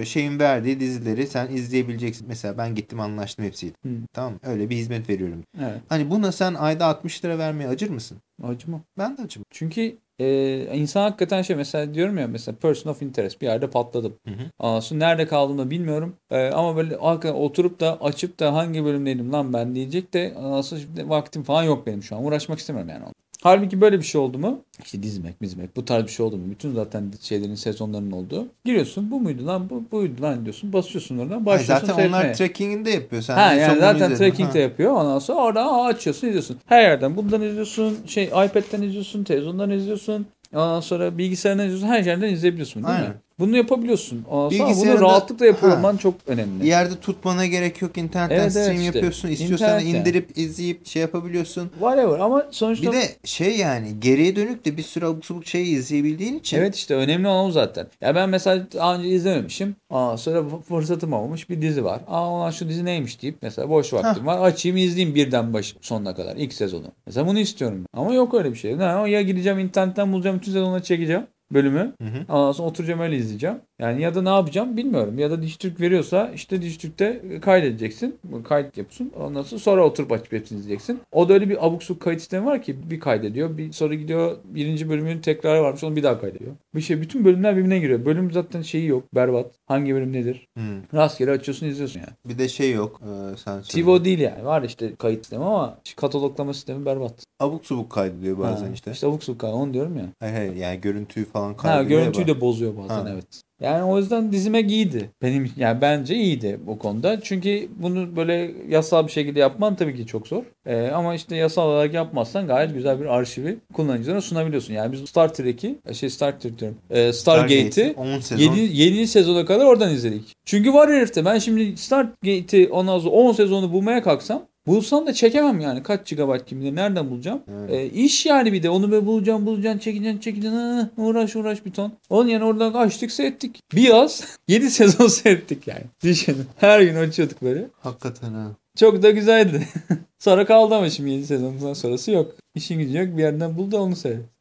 şeyin verdiği dizileri sen izleyebileceksin. Mesela ben gittim anlaştım hepsiyle. Hı. Tamam mı? Öyle bir hizmet veriyorum. Evet. Hani buna sen ayda 60 lira vermeye acır mısın? Acımam. Ben de acımam. Çünkü e, insan hakikaten şey mesela diyorum ya mesela person of interest bir yerde patladım. Hı hı. Sonra nerede kaldığımı bilmiyorum. E, ama böyle hakikaten oturup da açıp da hangi bölümdeydim lan ben diyecek de nasıl şimdi vaktim falan yok benim şu an. Uğraşmak istemiyorum yani. Halbuki böyle bir şey oldu mu? İşte dizmek, mizmek bu tarz bir şey oldu mu? Bütün zaten şeylerin sezonlarının olduğu. Giriyorsun bu muydu lan bu buydu lan diyorsun. Basıyorsun oradan Hayır, başlıyorsun zaten seyretmeye. onlar tracking'ini de yapıyor. Sen Ha en son yani bunu zaten tracking de yapıyor. Ondan sonra oradan açıyorsun izliyorsun. Her yerden bundan izliyorsun. Şey iPad'den izliyorsun. Televizyondan izliyorsun. Ondan sonra bilgisayardan izliyorsun. Her yerden izleyebiliyorsun değil Aynen. mi? Bunu yapabiliyorsun. Sonra bunu rahatlıkla yapıyor Ha. çok önemli. Bir yerde tutmana gerek yok. İnternetten Evet, evet stream işte. yapıyorsun. İstiyorsan İnternet yani. indirip izleyip şey yapabiliyorsun. Whatever ama sonuçta Bir de şey yani geriye dönük de bir sürü abuk subuk şey izleyebildiğin için. Evet işte önemli olan o zaten. Ya ben mesela daha önce izlememişim. Aa, sonra fırsatım olmuş bir dizi var. Aa ulan şu dizi neymiş deyip mesela boş vaktim var. Açayım izleyeyim birden baş sonuna kadar ilk sezonu. Mesela bunu istiyorum. Ama yok öyle bir şey. Ne, ya gideceğim internetten bulacağım bütün sezonları çekeceğim bölümü. Hı hı. Ondan sonra oturacağım öyle izleyeceğim. Yani ya da ne yapacağım bilmiyorum. Ya da Dijitürk veriyorsa işte Dijitürk'te kaydedeceksin. Kayıt yapıyorsun. Ondan sonra, sonra oturup açıp hepsini izleyeceksin. O da öyle bir abuk subuk kayıt sistemi var ki bir kaydediyor. Bir sonra gidiyor birinci bölümün tekrarı varmış onu bir daha kaydediyor. Bir şey bütün bölümler birbirine giriyor. Bölüm zaten şeyi yok. Berbat. Hangi bölüm nedir? Hı. Rastgele açıyorsun izliyorsun yani. Bir de şey yok. Ee, sen söyle. TiVo değil yani. Var işte kayıt sistemi ama kataloglama sistemi berbat. Abuk subuk kaydediyor bazen Ha, işte. İşte abuk subuk kaydı. Onu diyorum ya. Hayır hayır yani görüntüyü falan Ha, kaydediyor. ya görüntüyü de bozuyor bazen Ha. evet. Yani o yüzden dizime iyiydi. Benim yani bence iyiydi bu konuda. Çünkü bunu böyle yasal bir şekilde yapman tabii ki çok zor. Ee, ama işte yasal olarak yapmazsan gayet güzel bir arşivi kullanıcılara sunabiliyorsun. Yani biz Star Trek'i, şey Star Trek diyorum. e, Stargate'i 10 sezon. 7. 7. sezona kadar oradan izledik. Çünkü var herifte. Ben şimdi Stargate'i ondan sonra 10 sezonu bulmaya kalksam Bulsam da çekemem yani. Kaç GB kim bilir nereden bulacağım? Evet. E, iş yani bir de. Onu böyle bulacaksın, bulacaksın, çekeceksin, çekeceksin. Ha, uğraş uğraş bir ton. Onun yani oradan açtık seyrettik. Bir yaz 7 sezon seyrettik yani. Düşünün. Her gün açıyorduk böyle. Hakikaten ha. Çok da güzeldi. Sonra kaldı ama şimdi 7 sezondan sonrası yok. İşin gücü yok. Bir yerden buldu onu seyret.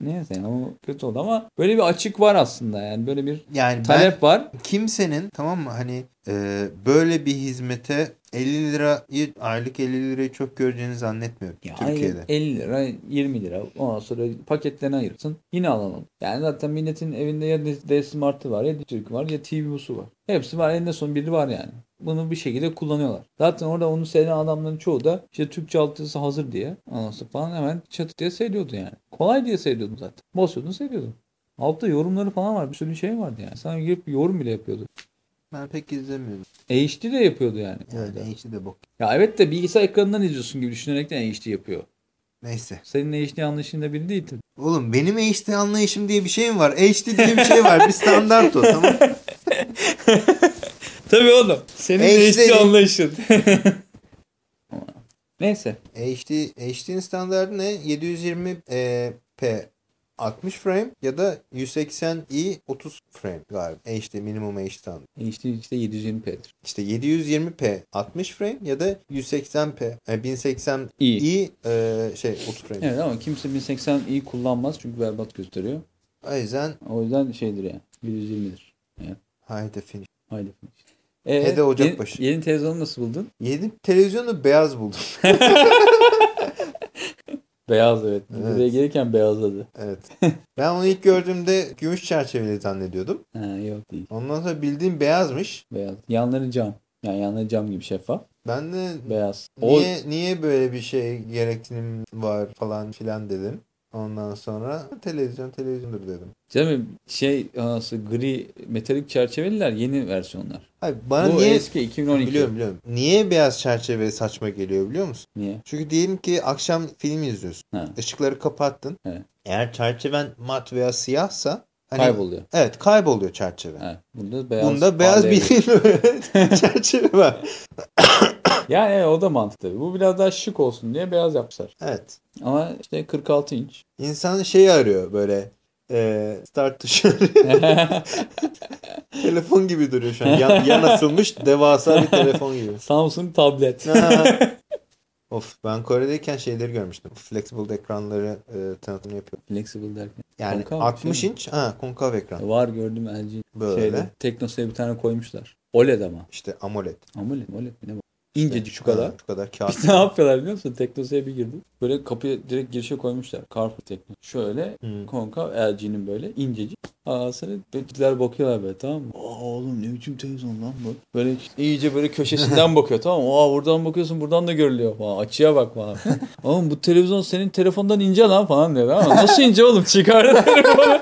Neyse yani o kötü oldu ama böyle bir açık var aslında yani böyle bir Yani talep var. kimsenin tamam mı hani e, böyle bir hizmete 50 lirayı aylık 50 lirayı çok göreceğini zannetmiyorum Ya Türkiye'de. 50 lira 20 lira ondan sonra paketlerini ayırırsın yine alalım. Yani zaten milletin evinde ya D-Smart'ı var ya Türk var ya TV'si var. Hepsi var eninde son biri var yani. Bunu bir şekilde kullanıyorlar. Zaten orada onu seyreden adamların çoğu da işte Türkçe altyazısı hazır diye anonsu falan hemen çatı diye seyrediyordu yani. Kolay diye seyrediyordun zaten. Basıyordun seyrediyordun. Altta yorumları falan var. Bir sürü şey vardı yani. Sana girip yorum bile yapıyordu. Ben pek izlemiyorum. HD de yapıyordu yani. Yani orada. HD de bok. Ya evet de bilgisayar ekranından izliyorsun gibi düşünerek de HD yapıyor. Neyse. Senin HD anlayışında biri değil tabii. Oğlum benim HD anlayışım diye bir şey mi var? HD diye bir şey var. Bir standart o tamam. Tabii oğlum. Senin HD HD anlayışın. Neyse. HD HD'nin standartı ne? 720p 60 frame ya da 180i 30 frame galiba. HD minimum HD standart. HD işte 720p'dir. İşte 720p 60 frame ya da 180p e, 1080i İyi. e, şey 30 frame. Evet ama kimse 1080i kullanmaz çünkü berbat gösteriyor. O yüzden O yüzden şeydir yani. 720'dir. high definition. Haydi. Ee, Hede Ocakbaşı. Yeni, yeni televizyonu nasıl buldun? Yeni televizyonu beyaz buldum. Beyaz evet. Evet. Buraya gelirken beyazladı. Evet. Ben onu ilk gördüğümde gümüş çerçeveli zannediyordum. Ha yok değil. Ondan sonra bildiğim beyazmış. Beyaz. Yanları cam. Yani yanında cam gibi şeffaf. Ben de Beyaz. O niye, niye böyle bir şey gereksinim var falan filan dedim. Ondan sonra televizyon televizyondur dedim. canım şey nasıl gri metalik çerçeveliler yeni versiyonlar. Hayır bana Bu niye eski 2012. biliyorum biliyorum. Niye beyaz çerçeve saçma geliyor biliyor musun? Niye? Çünkü diyelim ki akşam film izliyorsun. Ha. Işıkları kapattın. Evet. Eğer çerçeven mat veya siyahsa hani, Kayboluyor. Evet kayboluyor çerçeve. Ha, bunda beyaz. Bunda beyaz bir çerçeve var. Yani evet, o da mantıklı. Bu biraz daha şık olsun diye beyaz yapmışlar. Evet. Ama işte 46 inç. İnsan şeyi arıyor böyle e, start tuşu. telefon gibi duruyor şu an. Yan, yan asılmış devasa bir telefon gibi. Samsung tablet. of ben Kore'deyken şeyleri görmüştüm. Flexible ekranları e, tanıtımı yapıyor. Flexible derken. Yani Konkav 60 şey mi? inç ha konkav ekran. Var gördüm LG. Böyle. Şeyde, Teknosa'ya bir tane koymuşlar. OLED ama. İşte AMOLED. AMOLED, OLED mi ne bu? İncecik şu kadar. Şu kadar kağıt. Biz ne yapıyorlar biliyor musun? Teknosa'ya bir girdim. Böyle kapıya direkt girişe koymuşlar. Carrefour Tekno. Şöyle Hmm. konkav LG'nin böyle incecik. Aa sonra bekçiler bakıyorlar böyle tamam mı? Aa oğlum ne biçim televizyon lan bu? Böyle iyice böyle köşesinden bakıyor tamam mı? Aa buradan bakıyorsun buradan da görülüyor falan. Açıya bak falan. oğlum bu televizyon senin telefondan ince lan falan diyor. Ama nasıl ince oğlum? Çıkardı telefonu.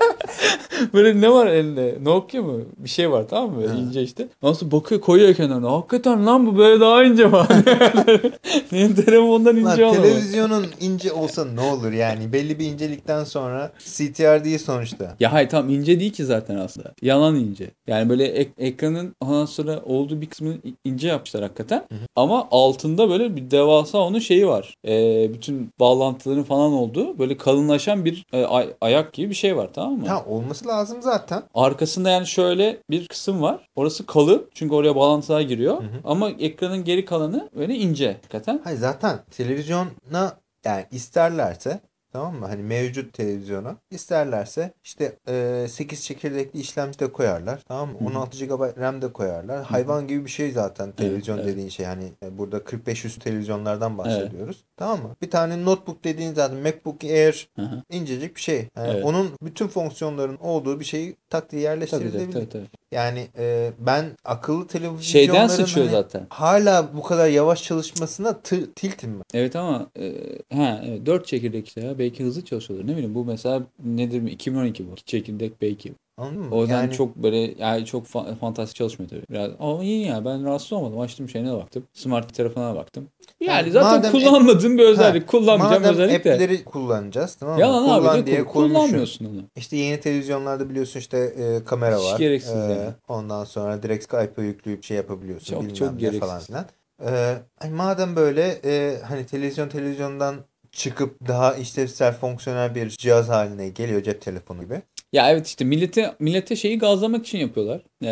böyle ne var elinde? Nokia mı? Bir şey var tamam mı? Böyle Ha. ince işte. Nasıl bakıyor koyuyor kenarına. Hakikaten lan bu böyle daha ince falan. Benim telefondan ince oğlum. televizyonun ince olsa ne olur yani belli bir incelikten sonra CTR değil sonuçta. Ya hayır tam ince değil ki zaten aslında. Yalan ince. Yani böyle ek- ekranın ondan sonra olduğu bir kısmını ince yapmışlar hakikaten. Ama altında böyle bir devasa onun şeyi var. Ee, bütün bağlantıların falan olduğu böyle kalınlaşan bir e, ay- ayak gibi bir şey var tamam mı? Ha olması lazım zaten. Arkasında yani şöyle bir kısım var. Orası kalın çünkü oraya bağlantılar giriyor. Ama ekranın geri kalanı böyle ince hakikaten. Hayır zaten televizyona yani isterlerse tamam mı? Hani mevcut televizyona isterlerse işte e, 8 çekirdekli işlemci de koyarlar. Tamam mı? 16 GB RAM de koyarlar. Hayvan gibi bir şey zaten televizyon evet. dediğin şey. Hani e, burada 45 üst televizyonlardan bahsediyoruz. Tamam mı? Bir tane notebook dediğin zaten MacBook Air Hı hı. incecik bir şey. Yani Evet. Onun bütün fonksiyonların olduğu bir şeyi tak diye yerleştirilebilir. tabii, tabii, tabii. Yani e, ben akıllı televizyonların Şeyden sıçıyor hani zaten. hala bu kadar yavaş çalışmasına tiltim ben. Evet ama e, ha evet 4 çekirdek işte ya belki hızlı çalışıyordur. Ne bileyim bu mesela nedir mi 2012 bu. İki çekirdek belki. Anladın mı? O yüzden yani, çok böyle yani çok fa- fantastik çalışmıyor tabii. Biraz ama iyi ya ben rahatsız olmadım. Açtım şeyine baktım. Smart telefona baktım. Yani Yani zaten kullanmadığım bir özellik. Ha, Kullanmayacağım madem özellik de. app'leri kullanacağız tamam mı? Yalan Kullan abi diye koymuşum. kullanmıyorsun onu. İşte yeni televizyonlarda biliyorsun işte e, kamera Hiç var. gereksiz E, yani. Ondan sonra direkt Skype'a yükleyip şey yapabiliyorsun. Çok, çok gereksiz. falan filan. E, hani madem böyle e, hani televizyon televizyondan çıkıp daha işlevsel fonksiyonel bir cihaz haline geliyor cep telefonu gibi. Ya evet işte millete millete şeyi gazlamak için yapıyorlar. Ee,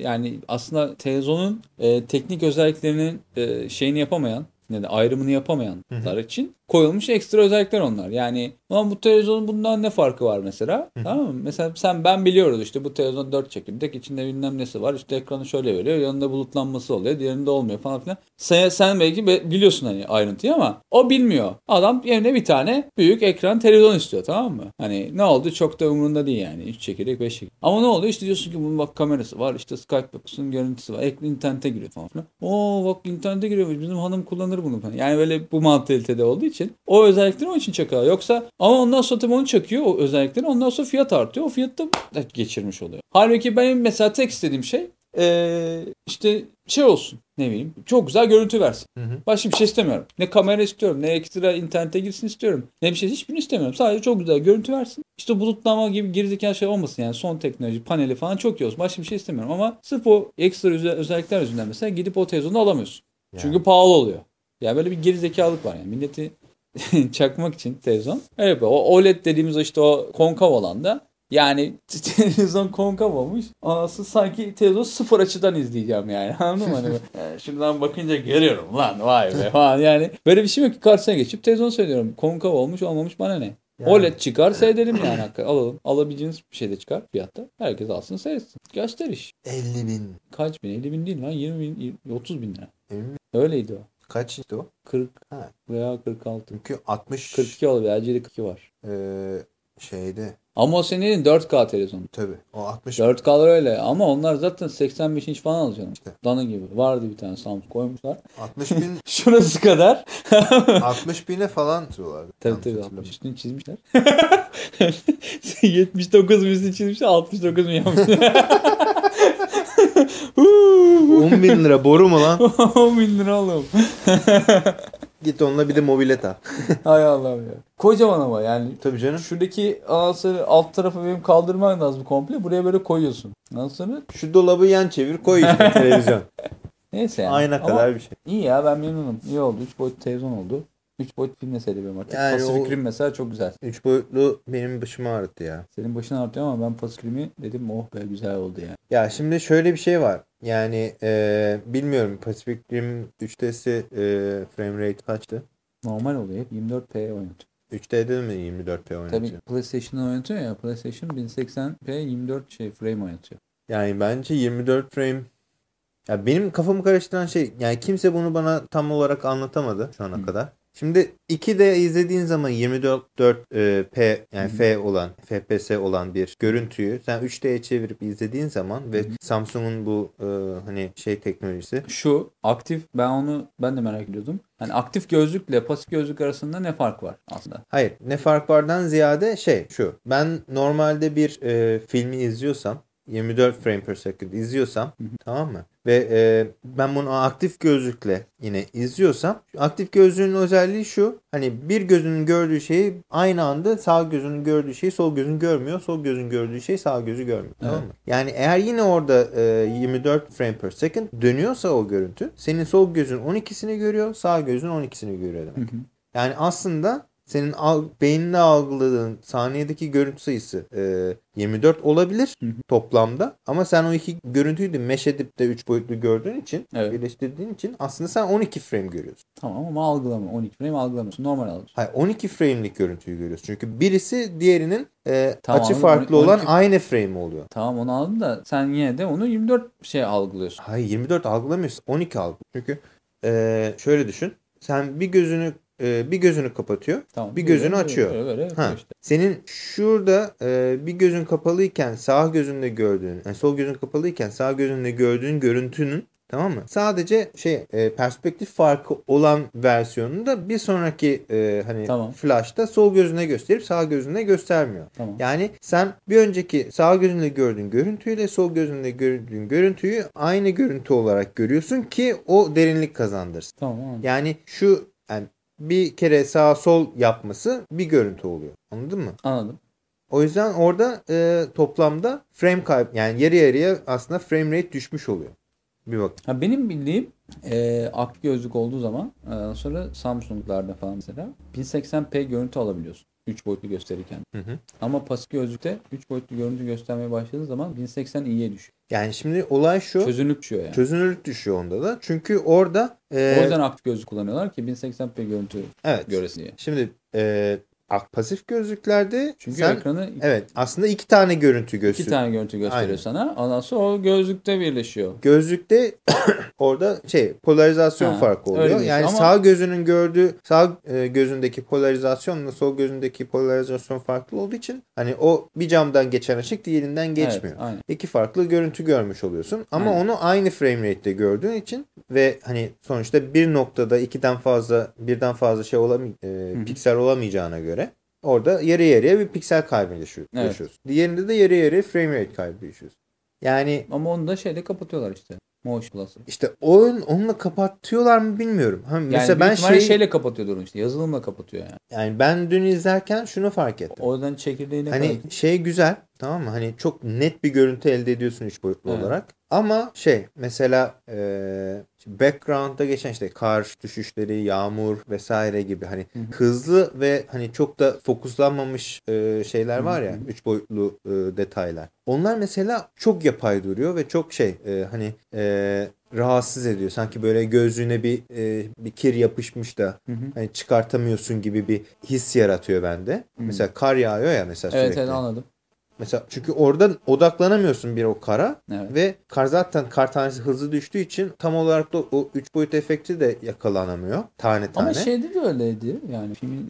yani aslında televizyonun e, teknik özelliklerinin e, şeyini yapamayan de ayrımını yapamayanlar için koyulmuş ekstra özellikler onlar. Yani ulan bu televizyonun bundan ne farkı var mesela? Tamam mı? Mesela sen ben biliyoruz işte bu televizyon 4 çekirdek içinde bilmem nesi var. İşte ekranı şöyle veriyor. Yanında bulutlanması oluyor. Diğerinde olmuyor falan filan. Sen, sen belki be- biliyorsun hani ayrıntıyı ama o bilmiyor. Adam yerine bir tane büyük ekran televizyon istiyor tamam mı? Hani ne oldu çok da umurunda değil yani. 3 çekirdek 5 çekirdek. Ama ne oldu işte diyorsun ki bunun bak kamerası var. işte Skype bakıyorsun görüntüsü var. Ekran internete giriyor falan filan. Oo bak internete giriyormuş. Bizim hanım kullanır bunu falan. Yani böyle bu mantalitede olduğu için o özellikleri onun için çakıyorlar. Yoksa ama ondan sonra tabii onu çakıyor o özellikleri. Ondan sonra fiyat artıyor. O fiyatı da geçirmiş oluyor. Halbuki benim mesela tek istediğim şey ee, işte şey olsun ne bileyim çok güzel görüntü versin. Hı hı. Başka bir şey istemiyorum. Ne kamera istiyorum ne ekstra internete girsin istiyorum. Ne bir şey hiçbirini istemiyorum. Sadece çok güzel görüntü versin. İşte bulutlama gibi gerizekalı şey olmasın yani son teknoloji paneli falan çok iyi olsun. Başka bir şey istemiyorum ama sırf o ekstra özel- özellikler yüzünden mesela gidip o televizyonu alamıyorsun. Yani. Çünkü pahalı oluyor. Yani böyle bir gerizekalılık var yani. Milleti çakmak için televizyon. Öyle yapıyor. O OLED dediğimiz işte o konkav alanda yani televizyon konkav olmuş. Anası sanki televizyon sıfır açıdan izleyeceğim yani. Anladın mı? Hani yani şuradan bakınca görüyorum lan vay be falan. Yani böyle bir şey yok ki karşısına geçip televizyon söylüyorum. Konkav olmuş olmamış bana ne? Yani. OLED çıkar seyredelim yani. hakikaten. Alalım. Alabileceğiniz bir şey de çıkar fiyatta. Herkes alsın seyretsin. Gösteriş. 50 bin. Kaç bin? 50 bin değil lan. 20 bin, 30 bin lira. Emin misin? Öyleydi o. Kaç işte o? 40 Ha. veya 46. Çünkü 60 42 olabilir. LG'de 42 var. e, şeyde Ama o senin 4K televizyonu. Tabii. O 60 4K'lar öyle ama onlar zaten 85 inç falan alacaksın. İşte. Dana gibi. Vardı bir tane Samsung koymuşlar. 60 bin Şurası kadar. 60 bine falan tutuyorlardı. Tabii Yanlış tabii hatırlamıyorum. 60 üstünü çizmişler. 79 üstünü çizmişler 69 mu yapmışlar? 10 bin lira boru mu lan? 10 bin lira oğlum. Git onunla bir de mobilet al. Hay Allah'ım ya. Kocaman ama yani. Tabii canım. Şuradaki anahtarı alt tarafı benim kaldırman lazım komple. Buraya böyle koyuyorsun. Sonra Şu dolabı yan çevir koy işte televizyon. neyse yani. Ayna Ama kadar bir şey. İyi ya ben memnunum. İyi oldu. 3 boyutlu televizyon oldu. 3 boyutlu film de seyrediyorum artık. Yani Pacific o- Rim mesela çok güzel. 3 boyutlu benim başımı ağrıttı ya. Senin başın artıyor ama ben Pacific Rim'i dedim oh be güzel oldu ya. Ya şimdi şöyle bir şey var. Yani e, bilmiyorum Pacific Rim 3D'si e, frame rate kaçtı? Normal oluyor. Hep 24p oynatıyor. 3D'de mi 24p oynatıyor? Tabii PlayStation'dan oynatıyor ya. PlayStation 1080p 24 şey frame oynatıyor. Yani bence 24 frame ya benim kafamı karıştıran şey yani kimse bunu bana tam olarak anlatamadı şu ana Hı. kadar. Şimdi 2D izlediğin zaman 24 e, P yani F olan FPS olan bir görüntüyü sen 3D'ye çevirip izlediğin zaman ve Samsung'un bu e, hani şey teknolojisi Şu aktif ben onu ben de merak ediyordum. Hani aktif gözlükle pasif gözlük arasında ne fark var aslında? Hayır ne fark vardan ziyade şey şu ben normalde bir e, filmi izliyorsam 24 frame per second izliyorsam tamam mı? Ve e, ben bunu aktif gözlükle yine izliyorsam aktif gözlüğün özelliği şu hani bir gözünün gördüğü şeyi aynı anda sağ gözünün gördüğü şeyi sol gözün görmüyor. Sol gözün gördüğü şeyi sağ gözü görmüyor. Tamam mı? Yani eğer yine orada e, 24 frame per second dönüyorsa o görüntü senin sol gözün 12'sini görüyor sağ gözün 12'sini görüyor demek. Yani aslında senin al, beyninde algıladığın saniyedeki görüntü sayısı e, 24 olabilir Hı hı. toplamda. Ama sen o iki görüntüyü de mesh edip de 3 boyutlu gördüğün için, Evet. birleştirdiğin için aslında sen 12 frame görüyorsun. Tamam ama algılama. 12 frame algılamıyorsun. Normal algılıyorsun. Hayır 12 frame'lik görüntüyü görüyorsun. Çünkü birisi diğerinin e, Tamam, açı farklı 12 olan aynı frame oluyor. Tamam onu aldım da sen yine de onu 24 şey algılıyorsun. Hayır 24 algılamıyorsun. 12 algılıyor. Çünkü e, şöyle düşün. Sen bir gözünü e, bir gözünü kapatıyor. Tamam. Bir gözünü Böyle, açıyor. Böyle böyle Ha, işte. senin şurada e, bir gözün kapalıyken sağ gözünde gördüğün, yani sol gözün kapalıyken sağ gözünde gördüğün görüntünün tamam mı? Sadece şey e, perspektif farkı olan versiyonunu da bir sonraki e, hani Tamam. flash'ta sol gözüne gösterip sağ gözüne göstermiyor. Tamam. Yani sen bir önceki sağ gözünde gördüğün görüntüyle sol gözünde gördüğün görüntüyü aynı görüntü olarak görüyorsun ki o derinlik kazandırsın. Tamam. Yani şu bir kere sağ sol yapması bir görüntü oluyor. Anladın mı? Anladım. O yüzden orada e, toplamda frame kayıp yani yarı yarıya aslında frame rate düşmüş oluyor. Bir bak. Ha, benim bildiğim e, aktif gözlük olduğu zaman e, sonra Samsung'larda falan mesela 1080p görüntü alabiliyorsun. 3 boyutlu gösterirken. Hı hı. Ama pasif gözlükte 3 boyutlu görüntü göstermeye başladığı zaman 1080 iyiye düşüyor. Yani şimdi olay şu. Çözünürlük düşüyor yani. Çözünürlük düşüyor onda da. Çünkü orada e, O yüzden aktif gözlük kullanıyorlar ki 1080p görüntü evet. göresin diye. Şimdi e, pasif gözlüklerde Çünkü sen ekranı evet aslında iki tane görüntü iki gösteriyor. tane görüntü gösteriyor Aynen. sana. Ondan sonra o gözlükte birleşiyor. Gözlükte orada şey polarizasyon Ha, farkı oluyor. Yani ama- sağ gözünün gördüğü sağ e, gözündeki polarizasyonla sol gözündeki polarizasyon farklı olduğu için hani o bir camdan geçen ışık diğerinden geçmiyor. Evet, aynen. İki farklı görüntü görmüş oluyorsun. Ama Aynen. onu aynı frame rate'de gördüğün için ve hani sonuçta bir noktada ikiden fazla birden fazla şey olamay e, hı. piksel olamayacağına göre orada yarı yarıya bir piksel kaybı yaşıyor- Evet. yaşıyorsun. Diğerinde de yarı yarıya frame rate kaybı yaşıyorsun. Yani Ama onu da şeyde kapatıyorlar işte. Motion Plus'ı. işte oyun onunla kapatıyorlar mı bilmiyorum. Ha, Yani mesela ben şey şeyle kapatıyordur işte. Yazılımla kapatıyor yani. yani ben dün izlerken şunu fark ettim. O yüzden çekirdeğine Hani kadar- şey güzel tamam mı? Hani çok net bir görüntü elde ediyorsun üç boyutlu Evet. olarak. Ama şey mesela e, background'da geçen işte kar düşüşleri, yağmur vesaire gibi hani hızlı ve hani çok da fokuslanmamış e, şeyler var ya üç boyutlu e, detaylar. Onlar mesela çok yapay duruyor ve çok şey e, hani e, rahatsız ediyor. Sanki böyle gözlüğüne bir e, bir kir yapışmış da Hı hı. hani çıkartamıyorsun gibi bir his yaratıyor bende. Mesela kar yağıyor ya mesela Evet sürekli. evet anladım. Mesela çünkü orada odaklanamıyorsun bir o kara Evet. ve kar zaten kar tanesi hızlı düştüğü için tam olarak da o 3 boyut efekti de yakalanamıyor tane tane. Ama şeyde de öyleydi. Yani filmin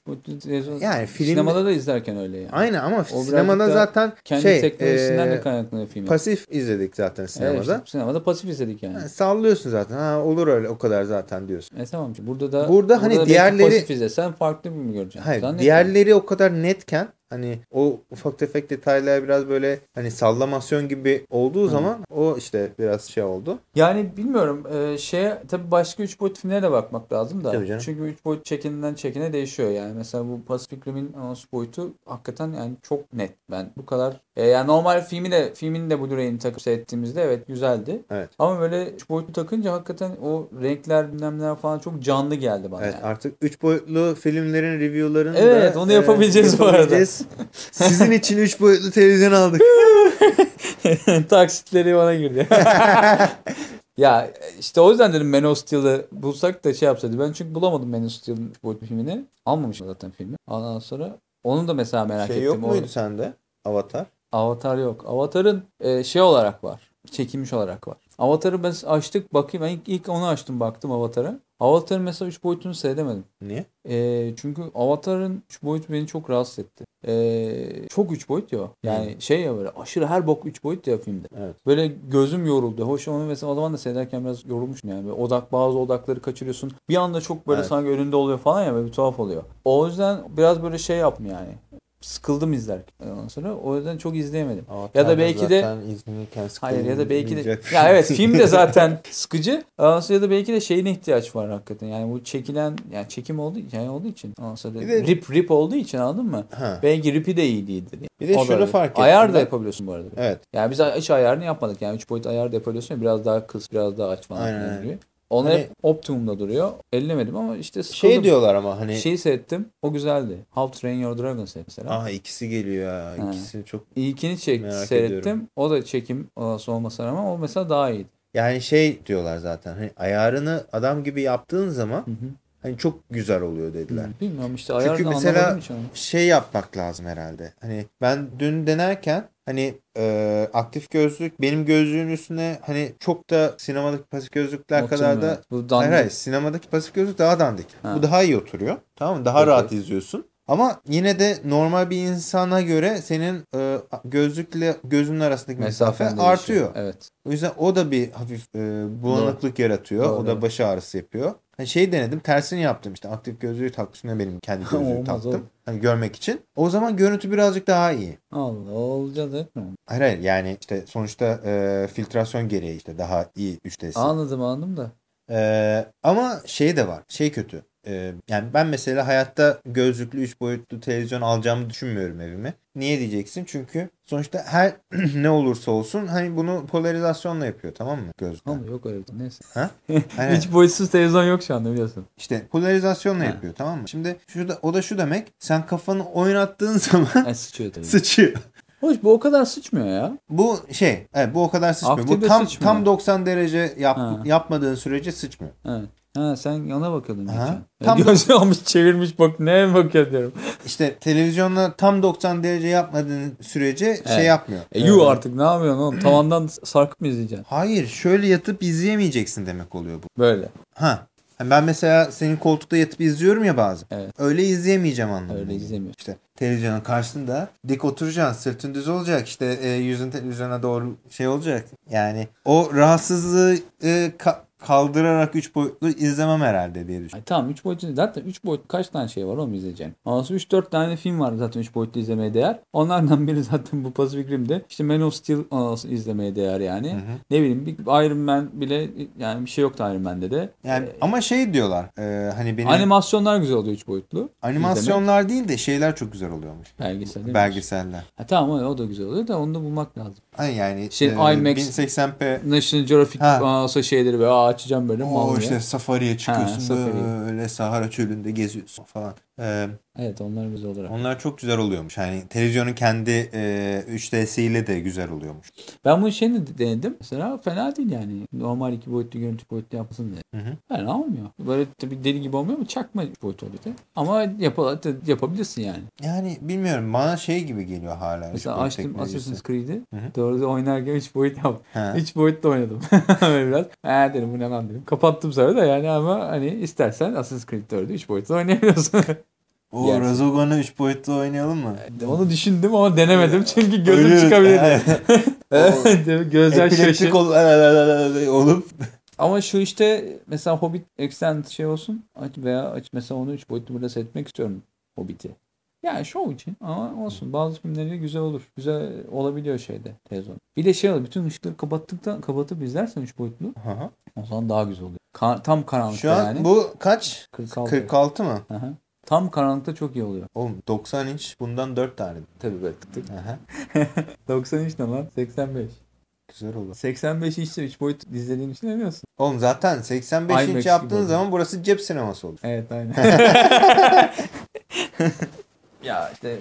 Yani film- sinemada da izlerken öyle yani. Aynen ama O sinemada zaten Kendi şey teknolojisinden e, de kaynaklanıyor film. pasif izledik zaten Evet, sinemada. işte sinemada pasif izledik yani. Yani sallıyorsun zaten. Ha olur öyle o kadar zaten diyorsun. E tamam. Burada da Burada hani belki diğerleri- pasif izlesen farklı bir mi göreceksin? Hayır, diğerleri o kadar netken hani o ufak tefek detaylar biraz böyle hani sallamasyon gibi olduğu zaman o işte biraz şey oldu. Yani bilmiyorum. E, şeye tabii başka 3 boyut filmlere de bakmak lazım da. Çünkü 3 boyut çekininden çekine değişiyor yani. Mesela bu Pacific Rim'in anons boyutu hakikaten yani çok net. Ben bu kadar e, yani normal filmi de filmin de Blu-ray'ini takıp seyrettiğimizde evet güzeldi. Evet. Ama böyle 3 boyutlu takınca hakikaten o renkler bilmem falan çok canlı geldi bana Evet yani. artık 3 boyutlu filmlerin review'larını Evet, da, onu yapabileceğiz bu arada. yapabileceğiz. Sizin için 3 boyutlu televizyon aldık. Taksitleri bana girdi. ya işte o yüzden dedim Man of Steel'ı bulsak da şey yapsaydı. Ben çünkü bulamadım Man of Steel'in boyutlu filmini. Almamışım zaten filmi. Ondan sonra onu da mesela merak şey ettim. yok O- muydu sende? Avatar. Avatar yok. Avatar'ın e, şey olarak var. Çekilmiş olarak var. Avatar'ı ben açtık bakayım. Ben ilk, ilk onu açtım baktım Avatar'a. Avatar'ın mesela 3 boyutunu seyredemedim. Niye? E, çünkü Avatar'ın 3 boyutu beni çok rahatsız etti. E, çok 3 boyut ya. Yani şey ya böyle aşırı her bok 3 boyut ya filmde. Evet. Böyle gözüm yoruldu. Hoş onu mesela o zaman da seyrederken biraz yorulmuşum yani. Böyle odak bazı odakları kaçırıyorsun. Bir anda çok böyle Evet. sanki önünde oluyor falan ya böyle bir tuhaf oluyor. O yüzden biraz böyle şey yaptım yani. Sıkıldım izlerken ondan sonra. O yüzden çok izleyemedim. Ya da belki de- Hayır ya da belki de ya evet film. de zaten sıkıcı. Ondan sonra ya da belki de şeyine ihtiyaç var hakikaten. Yani bu çekilen yani çekim olduğu yani olduğu için. Ondan sonra de- rip rip olduğu için anladın mı? Ha. Belki ripi de iyi değildir. Bir de O şunu fark ettim Ayar da yapabiliyorsun bu arada. Evet. Yani biz hiç ayarını yapmadık. Yani 3 boyut ayar da yapabiliyorsun. ya, Biraz daha kıs, biraz daha aç falan. Aynen. gibi. Onlar Hani- hep optimumda duruyor. Ellemedim ama işte sıkıldım. Şey diyorlar ama hani Şeyi seyrettim. O güzeldi. How to Train Your Dragon mesela. Aha ikisi geliyor ya. Ha. İkisini çok İlkini çek, Merak seyrettim. ediyorum. O da çekim olası olmasına rağmen o mesela daha iyiydi. yani şey diyorlar zaten. Hani ayarını adam gibi yaptığın zaman Hı hı. hani çok güzel oluyor dediler. Bilmiyorum işte ayarını Çünkü mesela şey yapmak lazım herhalde. Hani ben dün denerken hani e, aktif gözlük benim gözlüğün üstüne hani çok da sinemadaki pasif gözlükler kadar da. Bu hayır, dandik. hayır sinemadaki pasif gözlük daha dandik. Ha. Bu daha iyi oturuyor. Tamam mı? Daha Okey. rahat izliyorsun. Ama yine de normal bir insana göre senin e, gözlükle gözünün arasındaki mesafe Mesafen değişiyor. artıyor. Evet. O yüzden o da bir hafif e, bulanıklık yaratıyor. Doğru. O da baş ağrısı yapıyor. Hani şey denedim tersini yaptım işte aktif gözlüğü taktım benim kendi gözlüğü taktım. Hani görmek için. O zaman görüntü birazcık daha iyi. Allah olacak değil mi? Hayır hayır yani işte sonuçta e, filtrasyon gereği işte daha iyi 3D'si. Anladım anladım da. E, ama şey de var. Şey kötü. E, yani ben mesela hayatta gözlüklü 3 boyutlu televizyon alacağımı düşünmüyorum evime. Niye diyeceksin? Çünkü sonuçta her ne olursa olsun hani bunu polarizasyonla yapıyor tamam mı gözlükler? Ama yok öyle bir şey. Neyse. Ha? Aynen. Hiç boyutsuz televizyon yok şu anda biliyorsun. İşte polarizasyonla Ha. yapıyor tamam mı? Şimdi şu da, o da şu demek sen kafanı oynattığın zaman Ay sıçıyor tabii. sıçıyor. Hoş bu o kadar sıçmıyor ya. Bu şey evet bu o kadar sıçmıyor. Aktif Bu tam sıçmıyor. tam 90 derece yap, Ha. yapmadığın sürece sıçmıyor. Evet. Ha sen yana bakıyordun geçen. Tam Gözünü almış çevirmiş bak neye bakıyor diyorum. İşte televizyonla tam 90 derece yapmadığın sürece şey Evet. yapmıyor. E Ee, artık ne yapıyorsun oğlum? Tavandan sarkıp mı izleyeceksin? Hayır şöyle yatıp izleyemeyeceksin demek oluyor bu. Böyle. Ha. Hani Ben mesela senin koltukta yatıp izliyorum ya bazen. Evet. Öyle izleyemeyeceğim anlamında. Öyle izlemiyor. İşte televizyonun karşısında dik oturacaksın, sırtın düz olacak, işte e, yüzün televizyona doğru şey olacak. Yani o rahatsızlığı e, kaldırarak 3 boyutlu izlemem herhalde diye düşünüyorum. Ay tamam 3 boyutlu zaten 3 boyutlu kaç tane şey var oğlum izleyeceğim. Aslında 3-4 tane film var zaten 3 boyutlu izlemeye değer. Onlardan biri zaten bu Pacific Rim'de. İşte Man of Steel anası izlemeye değer yani. Ne bileyim bir Iron Man bile yani bir şey yoktu Iron Man'de de. Yani ama şey diyorlar e, hani benim Animasyonlar güzel oluyor 3 boyutlu. animasyonlar değil de şeyler çok güzel oluyormuş. İzlemek. Belgesel değil mi? Belgeseller. Ha, tamam o, o da güzel oluyor da onu da bulmak lazım. Ay yani Şey, e, IMAX 1080p National Geographic şeyleri böyle aa açacağım böyle diye. işte safariye çıkıyorsun safari. böyle Sahara çölünde geziyorsun falan. Ee, Evet onlar güzel olur. onlar çok güzel oluyormuş. Yani televizyonun kendi e, 3D'siyle de güzel oluyormuş. Ben bu şeyini de denedim. Mesela fena değil yani. Normal iki boyutlu görüntü boyutlu yapmasın diye. Hı hı. Fena olmuyor. Böyle tabii deli gibi olmuyor ama çakma üç boyutlu oluyor. tabii. Ama yap yapabilirsin yani. Yani bilmiyorum bana şey gibi geliyor hala. Mesela boyut açtım. Assassin's Creed'i. Dördü oynarken 3 boyut. Ha. 3 boyutlu oynadım. Böyle biraz. Eee dedim bu lan dedim. Kapattım sonra da yani ama hani istersen Assassin's Creed 4'ü 3 boyutlu oynayabiliyorsun. O Yersin. Razogon'u 3 boyutlu oynayalım mı? Onu düşündüm ama denemedim çünkü gözüm Ölüyoruz. çıkabilirdi. Gözler. Epileptik ol- olup Ama şu işte mesela Hobbit Extended şey olsun veya aç mesela onu 3 boyutlu burada seyretmek istiyorum Hobbit'i. Yani show için ama olsun. Bazı filmleri güzel olur. Güzel olabiliyor şeyde televizyon. Bir de şey olur. Bütün ışıkları kapattıktan kapatıp izlersen 3 boyutlu Hı hı. o zaman daha güzel oluyor. Ka- tam karanlıkta Şu an yani. bu kaç? 46. 46 mı? Hı hı. Tam karanlıkta çok iyi oluyor. Oğlum 90 inç bundan 4 tane. Tabii böyle tık tık. Aha. 93 ne lan? 85. Güzel olur. 85 inçte 3 boyut izlediğin için ne diyorsun? Oğlum zaten 85 IMAX inç yaptığın zaman burası cep sineması olur. Evet aynen. ya işte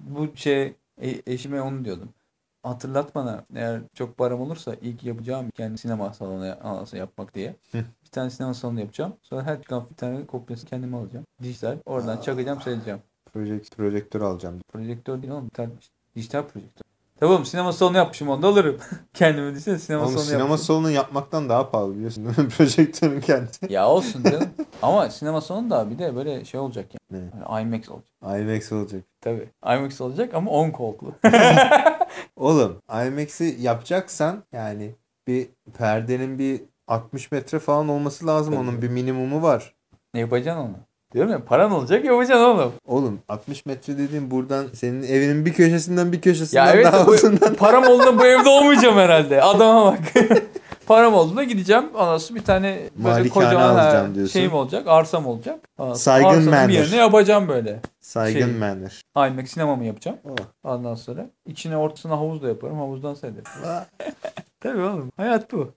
bu şey e- eşime onu diyordum. Hatırlat bana eğer çok param olursa ilk yapacağım kendi sinema salonu yapmak diye. Bir tane sinema salonu yapacağım. Sonra her çıkan bir tane kopyası kendime alacağım. Dijital. Oradan çakacağım seyredeceğim. Projekt, projektör alacağım. Projektör değil oğlum. Bir tane dijital projektör. Tabii oğlum sinema salonu yapmışım onda alırım. Kendime düşünsene sinema Oğlum salonu sinema yapmışım. salonu yapmaktan daha pahalı biliyorsun değil mi? Projektörün kendisi. Ya olsun canım. Ama sinema salonu da bir de böyle şey olacak yani. Ne? Hani IMAX olacak. IMAX olacak. Tabii. IMAX olacak ama 10 koltuklu. Oğlum IMAX'i yapacaksan yani bir perdenin bir 60 metre falan olması lazım. Tabii. Onun bir minimumu var. ne yapacaksın onu? Diyorum ya paran olacak yapacaksın oğlum. Oğlum 60 metre dediğin buradan senin evinin bir köşesinden bir köşesinden Ya evet daha bu, uzundan. param olduğunda bu evde olmayacağım herhalde. Adama bak. param olduğunda gideceğim. Anası bir tane böyle Malikane kocaman alacağım diyorsun. şeyim olacak. Arsam olacak. Anası, Saygın arsanın manner. bir yerine yapacağım böyle. Saygın Şey- manner. IMAX sinemamı yapacağım. Oh. Ondan sonra içine ortasına havuz da yaparım. Havuzdan seyrederim. Tabii oğlum. Hayat bu.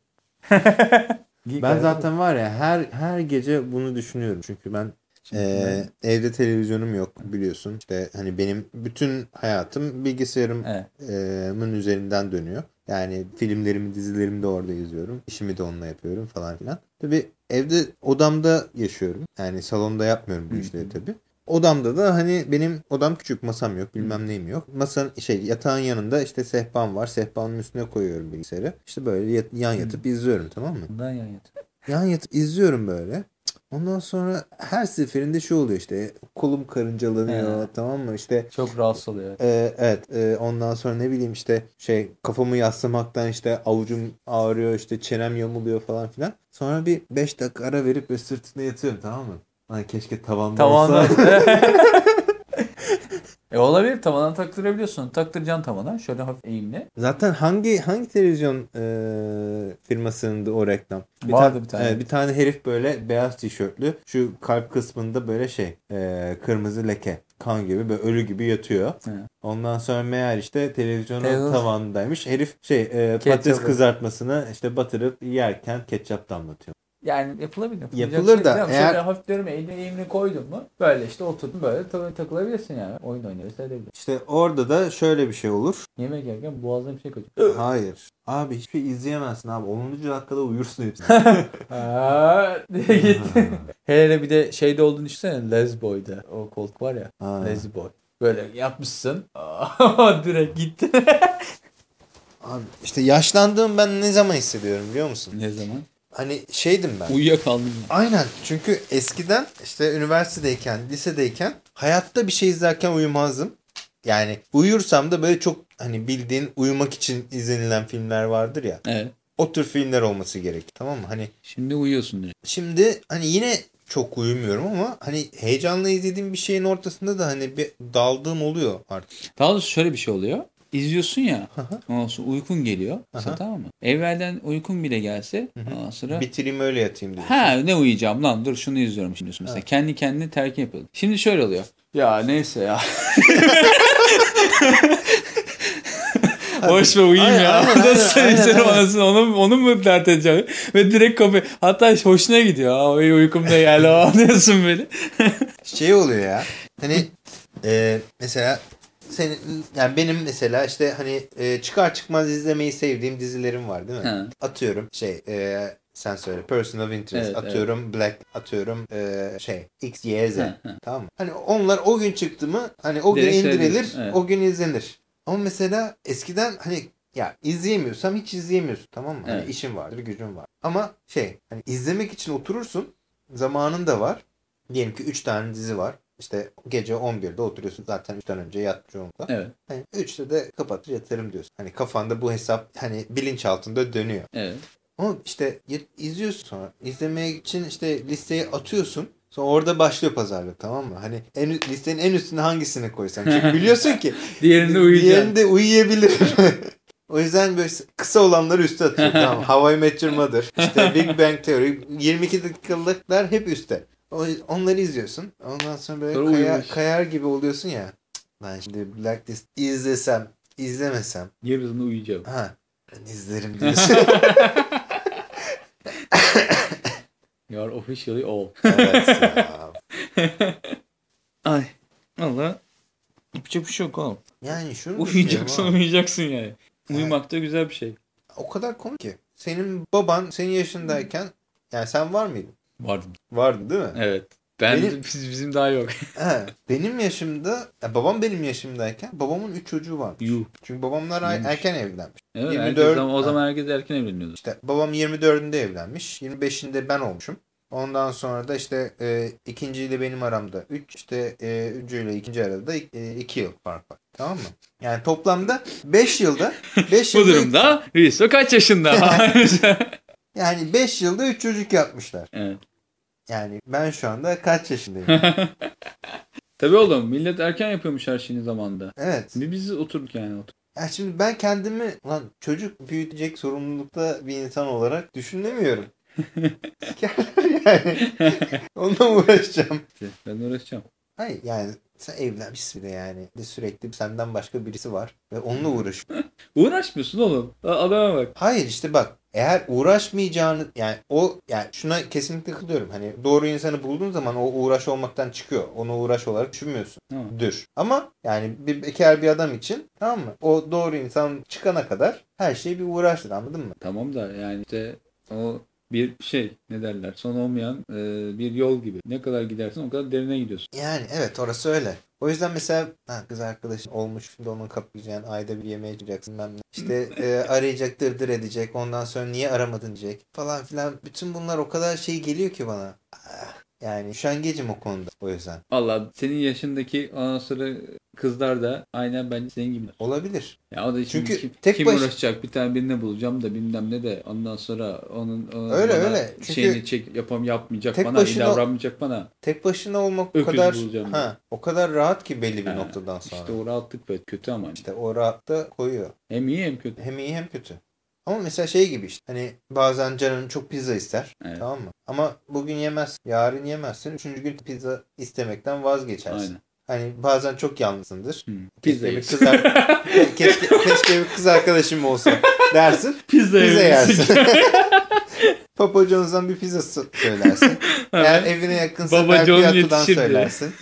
Ben zaten var ya her her gece bunu düşünüyorum. Çünkü ben e, evde televizyonum yok biliyorsun. İşte hani benim bütün hayatım bilgisayarımın Evet. üzerinden dönüyor. Yani filmlerimi, dizilerimi de orada izliyorum. İşimi de onunla yapıyorum falan filan. Tabii evde odamda yaşıyorum. Yani salonda yapmıyorum bu işleri tabii. Odamda da hani benim odam küçük masam yok bilmem neyim yok. Masanın şey yatağın yanında işte sehpam var. Sehpanın üstüne koyuyorum bilgisayarı. İşte böyle yat- yan yatıp izliyorum tamam mı? Bundan yan yat. Yan yatıp izliyorum böyle. Ondan sonra her seferinde şu oluyor işte kolum karıncalanıyor He. tamam mı işte Çok rahatsız oluyor. ee, evet e, ondan sonra ne bileyim işte şey kafamı yaslamaktan işte avucum ağrıyor işte çenem yamuluyor falan filan. Sonra bir 5 dakika ara verip böyle sırtına yatıyorum tamam mı? Lan keşke tavanda olsa. e olabilir. Tavana taktırabiliyorsun. Taktıracaksın tavana. Şöyle hafif eğimli. Zaten hangi hangi televizyon e, firmasındı o reklam? Vardı tane- bir tane. evet, bir tane herif böyle beyaz tişörtlü şu kalp kısmında böyle şey e, kırmızı leke kan gibi böyle ölü gibi yatıyor. He. Ondan sonra meğer işte televizyonun Televizyon- tavanındaymış. Herif şey e, patates kızartmasını işte batırıp yerken ketçap damlatıyor. Yani yapılabilir. Yapılır şey da değil eğer- Şöyle hafif diyorum eğimli eğimli koydun mu böyle işte oturdun böyle takılabilirsin yani. Oyun oynayabilirsin seyredebilirsin. İşte orada da şöyle bir şey olur. Yemek yerken boğazına bir şey koyacak. Hayır. Abi hiçbir şey izleyemezsin abi. 10. dakikada uyursun hepsini. Diye gitti. Hele hele bir de şeyde olduğunu düşünsene Lesboy'da. O koltuk var ya. Ha. Lesboy. Böyle yapmışsın. Direkt gitti. Abi işte yaşlandığım ben ne zaman hissediyorum biliyor musun? ne zaman? Hani şeydim ben. Uyuyakaldım. Aynen çünkü eskiden işte üniversitedeyken, lisedeyken hayatta bir şey izlerken uyumazdım. Yani uyursam da böyle çok hani bildiğin uyumak için izlenilen filmler vardır ya. Evet. O tür filmler olması gerek. Tamam mı? Hani Şimdi uyuyorsun direkt. şimdi hani yine çok uyumuyorum ama hani heyecanla izlediğim bir şeyin ortasında da hani bir daldığım oluyor artık. Daha doğrusu şöyle bir şey oluyor. İzliyorsun ya. Ondan sonra uykun geliyor. Aha. tamam mı? Evvelden uykun bile gelse. Ondan sonra Bitireyim öyle yatayım diye. Ha ne uyuyacağım lan dur şunu izliyorum şimdi diyorsun mesela. Kendi kendine terkin yapıyordun. Şimdi şöyle oluyor. Ya neyse ya. Boş ver uyuyayım Aynen, ya. aynen, aynen, Nasıl aynen, aynen. anasını onu, onu mu dert edeceksin? Ve direkt kapı. Hatta hoşuna gidiyor. Aa, uy- uykumda geldi diyorsun böyle. şey oluyor ya. Hani e, mesela senin yani benim mesela işte hani e, çıkar çıkmaz izlemeyi sevdiğim dizilerim var değil mi? Ha. Atıyorum şey e, sen söyle Person of Interest Evet, atıyorum Black atıyorum e, şey X Y Z Ha, ha. tamam mı? Hani onlar o gün çıktı mı hani o gün Direkt indirilir seyrediyorsun, evet. o gün izlenir. Ama mesela eskiden hani ya izleyemiyorsam hiç izleyemiyorsun tamam mı? Hani Evet. işin vardır gücün var. Ama şey hani izlemek için oturursun zamanın da var. Diyelim ki 3 tane dizi var. İşte gece 11'de oturuyorsun zaten 3'ten önce yatmış olmakla. Evet. Hani 3'te de kapatır yatarım diyorsun. Hani kafanda bu hesap hani bilinç altında dönüyor. Evet. Ama işte izliyorsun sonra. izlemeye için işte listeye atıyorsun. Sonra orada başlıyor pazarlık tamam mı? Hani en, listenin en üstüne hangisini koysam. Çünkü biliyorsun ki Diğerinde uyuyacaksın. diğerinde uyuyabilirim. o yüzden böyle kısa olanları üste atıyorum. tamam. How I Met Your Mother, işte Big Bang Theory, 22 dakikalıklar hep üstte. Onları izliyorsun. Ondan sonra böyle Sonra kaya- kayar gibi oluyorsun ya. Ben şimdi Blacklist izlesem, izlemesem. Yarısında uyuyacağım. Ha ben izlerim diyorsun. You are officially old. evet ya. Ay. Valla. Yapacak bir şey yok oğlum. Yani şunu Uyuyacaksın uyuyacaksın yani. Uyumak da güzel bir şey. O kadar komik ki. Senin baban senin yaşındayken yani sen var mıydın? Vardım. Vardı değil mi? Evet. Ben Benim- biz, bizim daha yok. He, benim yaşımda, ya babam benim yaşımdayken babamın 3 çocuğu var. Yuh. Çünkü babamlar Neymiş? erken evlenmiş. Evet, 24 herkes, zaman- o zaman herkes erken evleniyordu. İşte babam 24'ünde evlenmiş. 25'inde ben olmuşum. Ondan sonra da işte e, ikinciyle benim aramda 3 işte e, üçüyle ikinci arada 2 yıl fark var. Tamam mı? Yani toplamda 5 yılda 5 Bu yılda durumda Riso kaç yaşında? yani 5 yılda 3 çocuk yapmışlar. evet. Yani ben şu anda kaç yaşındayım? Tabii oğlum millet erken yapıyormuş her şeyini zamanında. Evet. Bir biz oturduk yani otur. Ya şimdi ben kendimi lan çocuk büyütecek sorumlulukta bir insan olarak düşünemiyorum. Yani. Onunla uğraşacağım? Ben uğraşacağım. Hayır yani sen evlenmişsin bile yani. De sürekli senden başka birisi var ve onunla uğraşıyor. Uğraşmıyorsun oğlum. Adama bak. Hayır işte bak eğer uğraşmayacağını yani o yani şuna kesinlikle kılıyorum. Hani doğru insanı bulduğun zaman o uğraş olmaktan çıkıyor. Onu uğraş olarak düşünmüyorsun. Tamam. Dür. Ama yani bir bekar bir adam için tamam mı? O doğru insan çıkana kadar her şey bir uğraştır anladın mı? Tamam da yani işte o bir şey ne derler son olmayan e, bir yol gibi. Ne kadar gidersin o kadar derine gidiyorsun. Yani evet orası öyle. O yüzden mesela ha, kız arkadaşın olmuş şimdi onu kapayacaksın ayda bir yemeğe çıkacaksın ben işte e, arayacak dırdır edecek ondan sonra niye aramadın diyecek falan filan bütün bunlar o kadar şey geliyor ki bana. Ah, Yani üşengecim o konuda o yüzden. Valla senin yaşındaki ondan sonra kızlar da aynen bence senin gibi. Olabilir. Ya o da şimdi Çünkü kim, tek kim baş- uğraşacak bir tane birini bulacağım da bilmem ne de ondan sonra onun, onun Öyle, öyle. Çünkü şeyini çek yapam yapmayacak tek bana iyi başına- davranmayacak bana. Tek başına olmak o kadar ha, o kadar rahat ki belli bir Ha, noktadan sonra. İşte o rahatlık ve kötü ama. İşte o rahatta koyuyor. Hem iyi hem kötü. Hem iyi hem kötü. Ama mesela şey gibi işte hani bazen canın çok pizza ister. Evet. Tamam mı? Ama bugün yemez. Yarın yemezsin. Üçüncü gün pizza istemekten vazgeçersin. Aynen. Hani bazen çok yalnızsındır. Hı. Pizza Keşke bir, kız keşke, keşke bir kız arkadaşım olsa dersin. Pizza, Pizza yersin. Papa John's'dan bir pizza söylersin. Eğer evine yakınsa Baba John söylersin.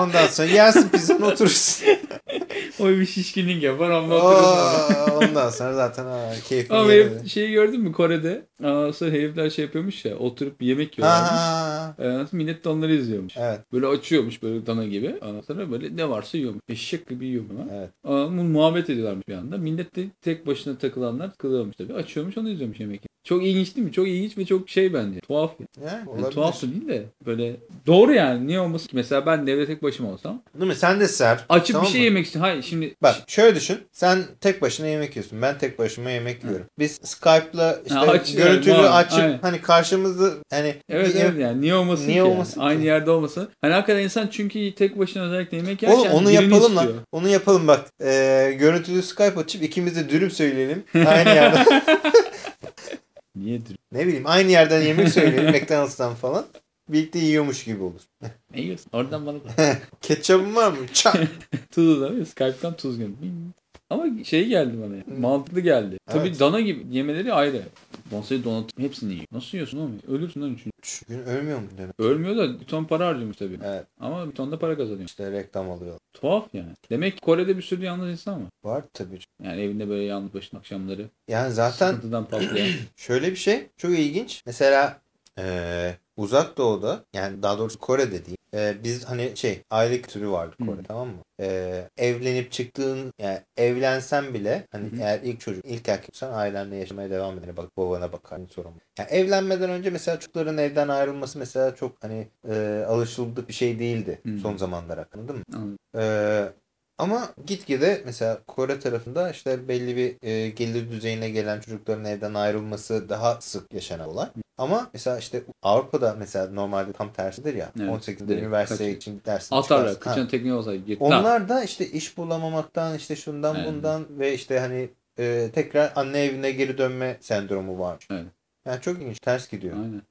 Ondan sonra yersin pizzanı oturursun. o bir şişkinlik yapar ama oturursun. Ondan sonra zaten ha, keyfini Ama herif şeyi gördün mü Kore'de? Aa, sonra herifler şey yapıyormuş ya oturup yemek yiyorlarmış. Ha, Ee, millet de onları izliyormuş. evet. Böyle açıyormuş böyle dana gibi. Ondan sonra böyle ne varsa yiyormuş. Eşek gibi yiyor bunu. Evet. Mu- muhabbet ediyorlarmış bir anda. Millet de tek başına takılanlar kılıyormuş tabii. Açıyormuş onu izliyormuş yemek. Çok ilginç değil mi? Çok ilginç ve çok şey bence. Tuhaf. Yani, Yani olabilir. tuhaf da değil de böyle doğru yani. Niye olmasın ki? Mesela ben de evde tek başıma olsam Değil mi? Sen de ser. açıp Tamam bir şey mı? yemek istiyorum. Hayır şimdi Bak şöyle düşün. Sen tek başına yemek yiyorsun. Ben tek başıma yemek yiyorum. Biz Skype'la işte Ha, aç- görüntülü evet, açıp aynen. hani karşımızda hani Evet evet yani niye olmasın Niye ki? olmasın yani? Aynı ki? yerde olmasın. Hani hakikaten insan çünkü tek başına özellikle yemek yerken Oğlum onu yapalım lan. istiyor. Onu yapalım bak. Ee, görüntülü Skype açıp ikimiz de dürüm söyleyelim. Aynı yerden. Niyedir? ne bileyim aynı yerden yemek söyleyelim McDonald's'tan falan. birlikte yiyormuş gibi olur. Ne yiyorsun? Oradan bana da. Ketçapın var mı? Çak. Tuzu da Skype'tan tuz geldi. Ama şey geldi bana. ya, Mantıklı geldi. Tabii Evet. dana gibi yemeleri ayrı. Masayı donat hepsini yiyor. Nasıl yiyorsun oğlum? Ölürsün lan üçüncü. Şu gün ölmüyor mu demek? Ölmüyor da bir ton para harcamış tabii. Evet. Ama bir ton da para kazanıyor. İşte reklam alıyor. Tuhaf yani. Demek ki Kore'de bir sürü yalnız insan var. Var tabii. Yani evinde böyle yalnız başına akşamları Yani zaten sıkıntıdan patlayan. şöyle bir şey çok ilginç. Mesela eee, uzak doğuda yani daha doğrusu Kore'de değil. eee, biz hani şey aile kültürü vardı Kore Hı. tamam mı? Eee, evlenip çıktığın yani evlensen bile hani hı. eğer ilk çocuk ilk erkeksen ailenle yaşamaya devam eder. Bak babana bakar hani sorun. Yani evlenmeden önce mesela çocukların evden ayrılması mesela çok hani eee alışıldık bir şey değildi Hı. son zamanlar anladın mı? Ee, ama gitgide mesela Kore tarafında işte belli bir e, gelir düzeyine gelen çocukların evden ayrılması daha sık yaşanan olay. Ama mesela işte Avrupa'da mesela normalde tam tersidir ya. Evet. 18'de Direkt üniversiteye kaçıyor. için dersin Atarlar. çıkarsın. Ha. Kıçın tekniği olsa. Onlar da işte iş bulamamaktan işte şundan Evet. bundan ve işte hani e, tekrar anne evine geri dönme sendromu var. Evet. Yani çok ilginç ters gidiyor. Aynen.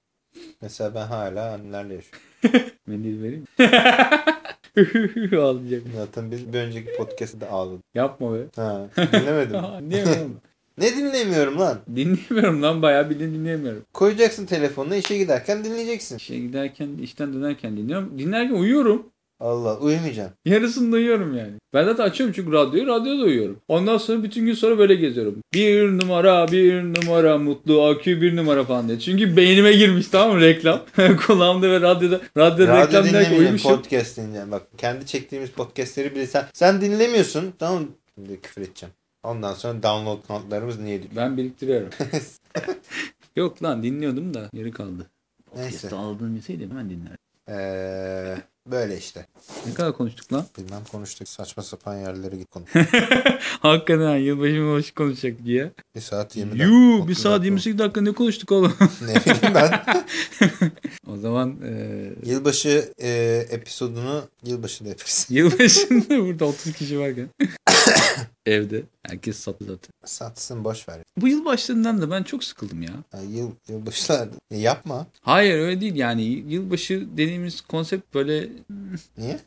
Mesela ben hala annelerle yaşıyorum. Mendil vereyim? Ağlayacak. Zaten biz bir önceki podcast'ta da ağladık. Yapma be. Ha, dinlemedim. Oğlum? ne dinlemiyorum lan? Dinleyemiyorum lan bayağı bildiğin dinleyemiyorum. Koyacaksın telefonuna işe giderken dinleyeceksin. İşe giderken, işten dönerken dinliyorum. Dinlerken uyuyorum. Allah uyumayacaksın. Yarısını uyuyorum yani. Ben zaten açıyorum çünkü radyoyu, radyoda uyuyorum. Ondan sonra bütün gün sonra böyle geziyorum. Bir numara, bir numara, mutlu akü bir numara falan diye. Çünkü beynime girmiş tamam mı reklam. Kulağımda ve radyoda, radyoda Radyo reklam dinlemeyeceğim, uyumuşum. podcast dinleyeceğim. Bak kendi çektiğimiz podcastleri bile sen, sen dinlemiyorsun. Tamam mı? Şimdi küfür edeceğim. Ondan sonra download kanıtlarımız niye düşüyor? Ben biriktiriyorum. Yok lan dinliyordum da geri kaldı. Neyse. Podcast'ı aldığım bilseydim hemen dinlerdim. Ee, böyle işte. Ne kadar konuştuk lan? Bilmem konuştuk. Saçma sapan yerlere git konuş. Hakikaten ha, yılbaşı hoş konuşacak diye. Bir saat 20 dakika. Yuu 30 bir saat dakika. 28 dakika ne konuştuk oğlum? Ne bileyim ben. o zaman e, Yılbaşı e, episodunu yılbaşı da yaparız. yılbaşında burada 30 kişi varken evde herkes sattı zaten. Satsın boş ver. Bu yılbaşlarından da ben çok sıkıldım ya. Ya, yıl, yılbaşılar ya yapma. Hayır öyle değil yani yılbaşı dediğimiz konsept böyle Niye?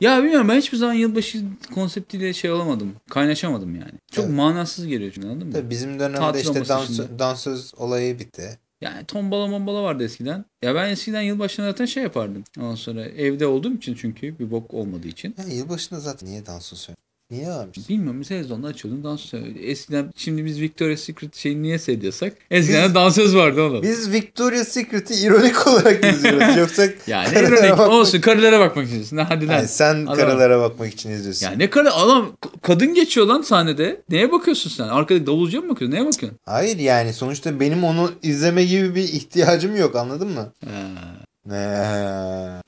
ya bilmiyorum ben hiçbir zaman yılbaşı konseptiyle şey olamadım. Kaynaşamadım yani. Çok Evet. manasız geliyor çünkü anladın mı? Tabii bizim dönemde Tatil işte dans, dansöz olayı bitti. Yani tombala mombala vardı eskiden. Ya ben eskiden yılbaşında zaten şey yapardım. Ondan sonra evde olduğum için çünkü bir bok olmadığı için. Ya yılbaşında zaten niye dansöz? Niye varmış? Bilmiyorum sezonda açıyordun dans Eskiden şimdi biz Victoria's Secret şeyini niye seviyorsak eskiden dansöz vardı oğlum. Biz Victoria's Secret'i ironik olarak izliyoruz. Yoksa Yani ironik bakmak- olsun karılara bakmak istiyorsun. Hadi lan. Yani sen Adam- karılara bakmak için izliyorsun. Ya ne kadar adam kadın geçiyor lan sahnede. Neye bakıyorsun sen? Arkada davulcuya mı bakıyorsun? Neye bakıyorsun? Hayır yani sonuçta benim onu izleme gibi bir ihtiyacım yok anladın mı? Ha, Ne?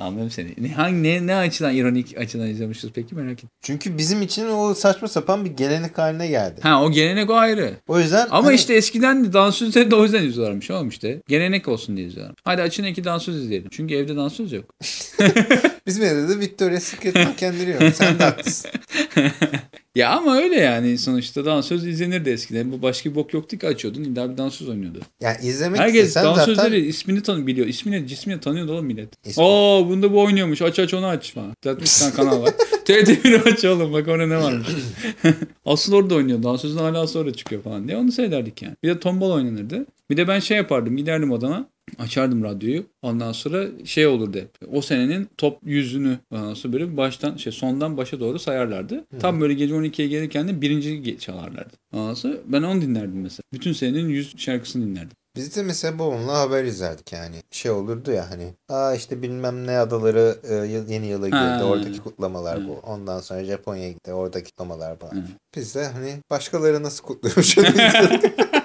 Anladım seni. Ne, hangi ne, ne açıdan ironik açıdan izlemişiz peki merak ettim. Çünkü bizim için o saçma sapan bir gelenek haline geldi. Ha o gelenek o ayrı. O yüzden Ama hani işte eskiden de dansözleri de o yüzden izliyorlarmış oğlum işte. Gelenek olsun diye izliyorlar. Hadi açın iki dansöz izleyelim. Çünkü evde dansöz yok. bizim evde de Victoria's Secret mankenleri yok. Sen de haklısın. Ya ama öyle yani sonuçta dansöz izlenirdi eskiden. Bu başka bir bok yoktu ki açıyordun. İlla bir dansöz oynuyordu. Yani izlemek Herkes dansözleri zaten ismini tanı biliyor. İsmini cismini tanıyordu oğlum millet. İsmi- Oo bunda bu oynuyormuş. Aç aç onu aç falan. Zaten bir tane kanal var. TRT1 aç oğlum bak orada ne varmış. Asıl orada oynuyor. Dansözün hala sonra çıkıyor falan diye. Onu seyrederdik yani. Bir de tombala oynanırdı. Bir de ben şey yapardım. Giderdim odama. Açardım radyoyu. Ondan sonra şey olurdu hep. O senenin top yüzünü ondan sonra böyle baştan şey sondan başa doğru sayarlardı. Tam böyle gece 12'ye gelirken de birinci çalarlardı. Ondan sonra ben onu dinlerdim mesela. Bütün senenin 100 şarkısını dinlerdim. Biz de mesela babamla haber izlerdik yani. Şey olurdu ya hani. Aa işte bilmem ne adaları e, yeni yıla girdi. Ha. Oradaki kutlamalar bu. Ondan sonra Japonya'ya gitti. Oradaki kutlamalar falan. Biz de hani başkaları nasıl kutluyormuş.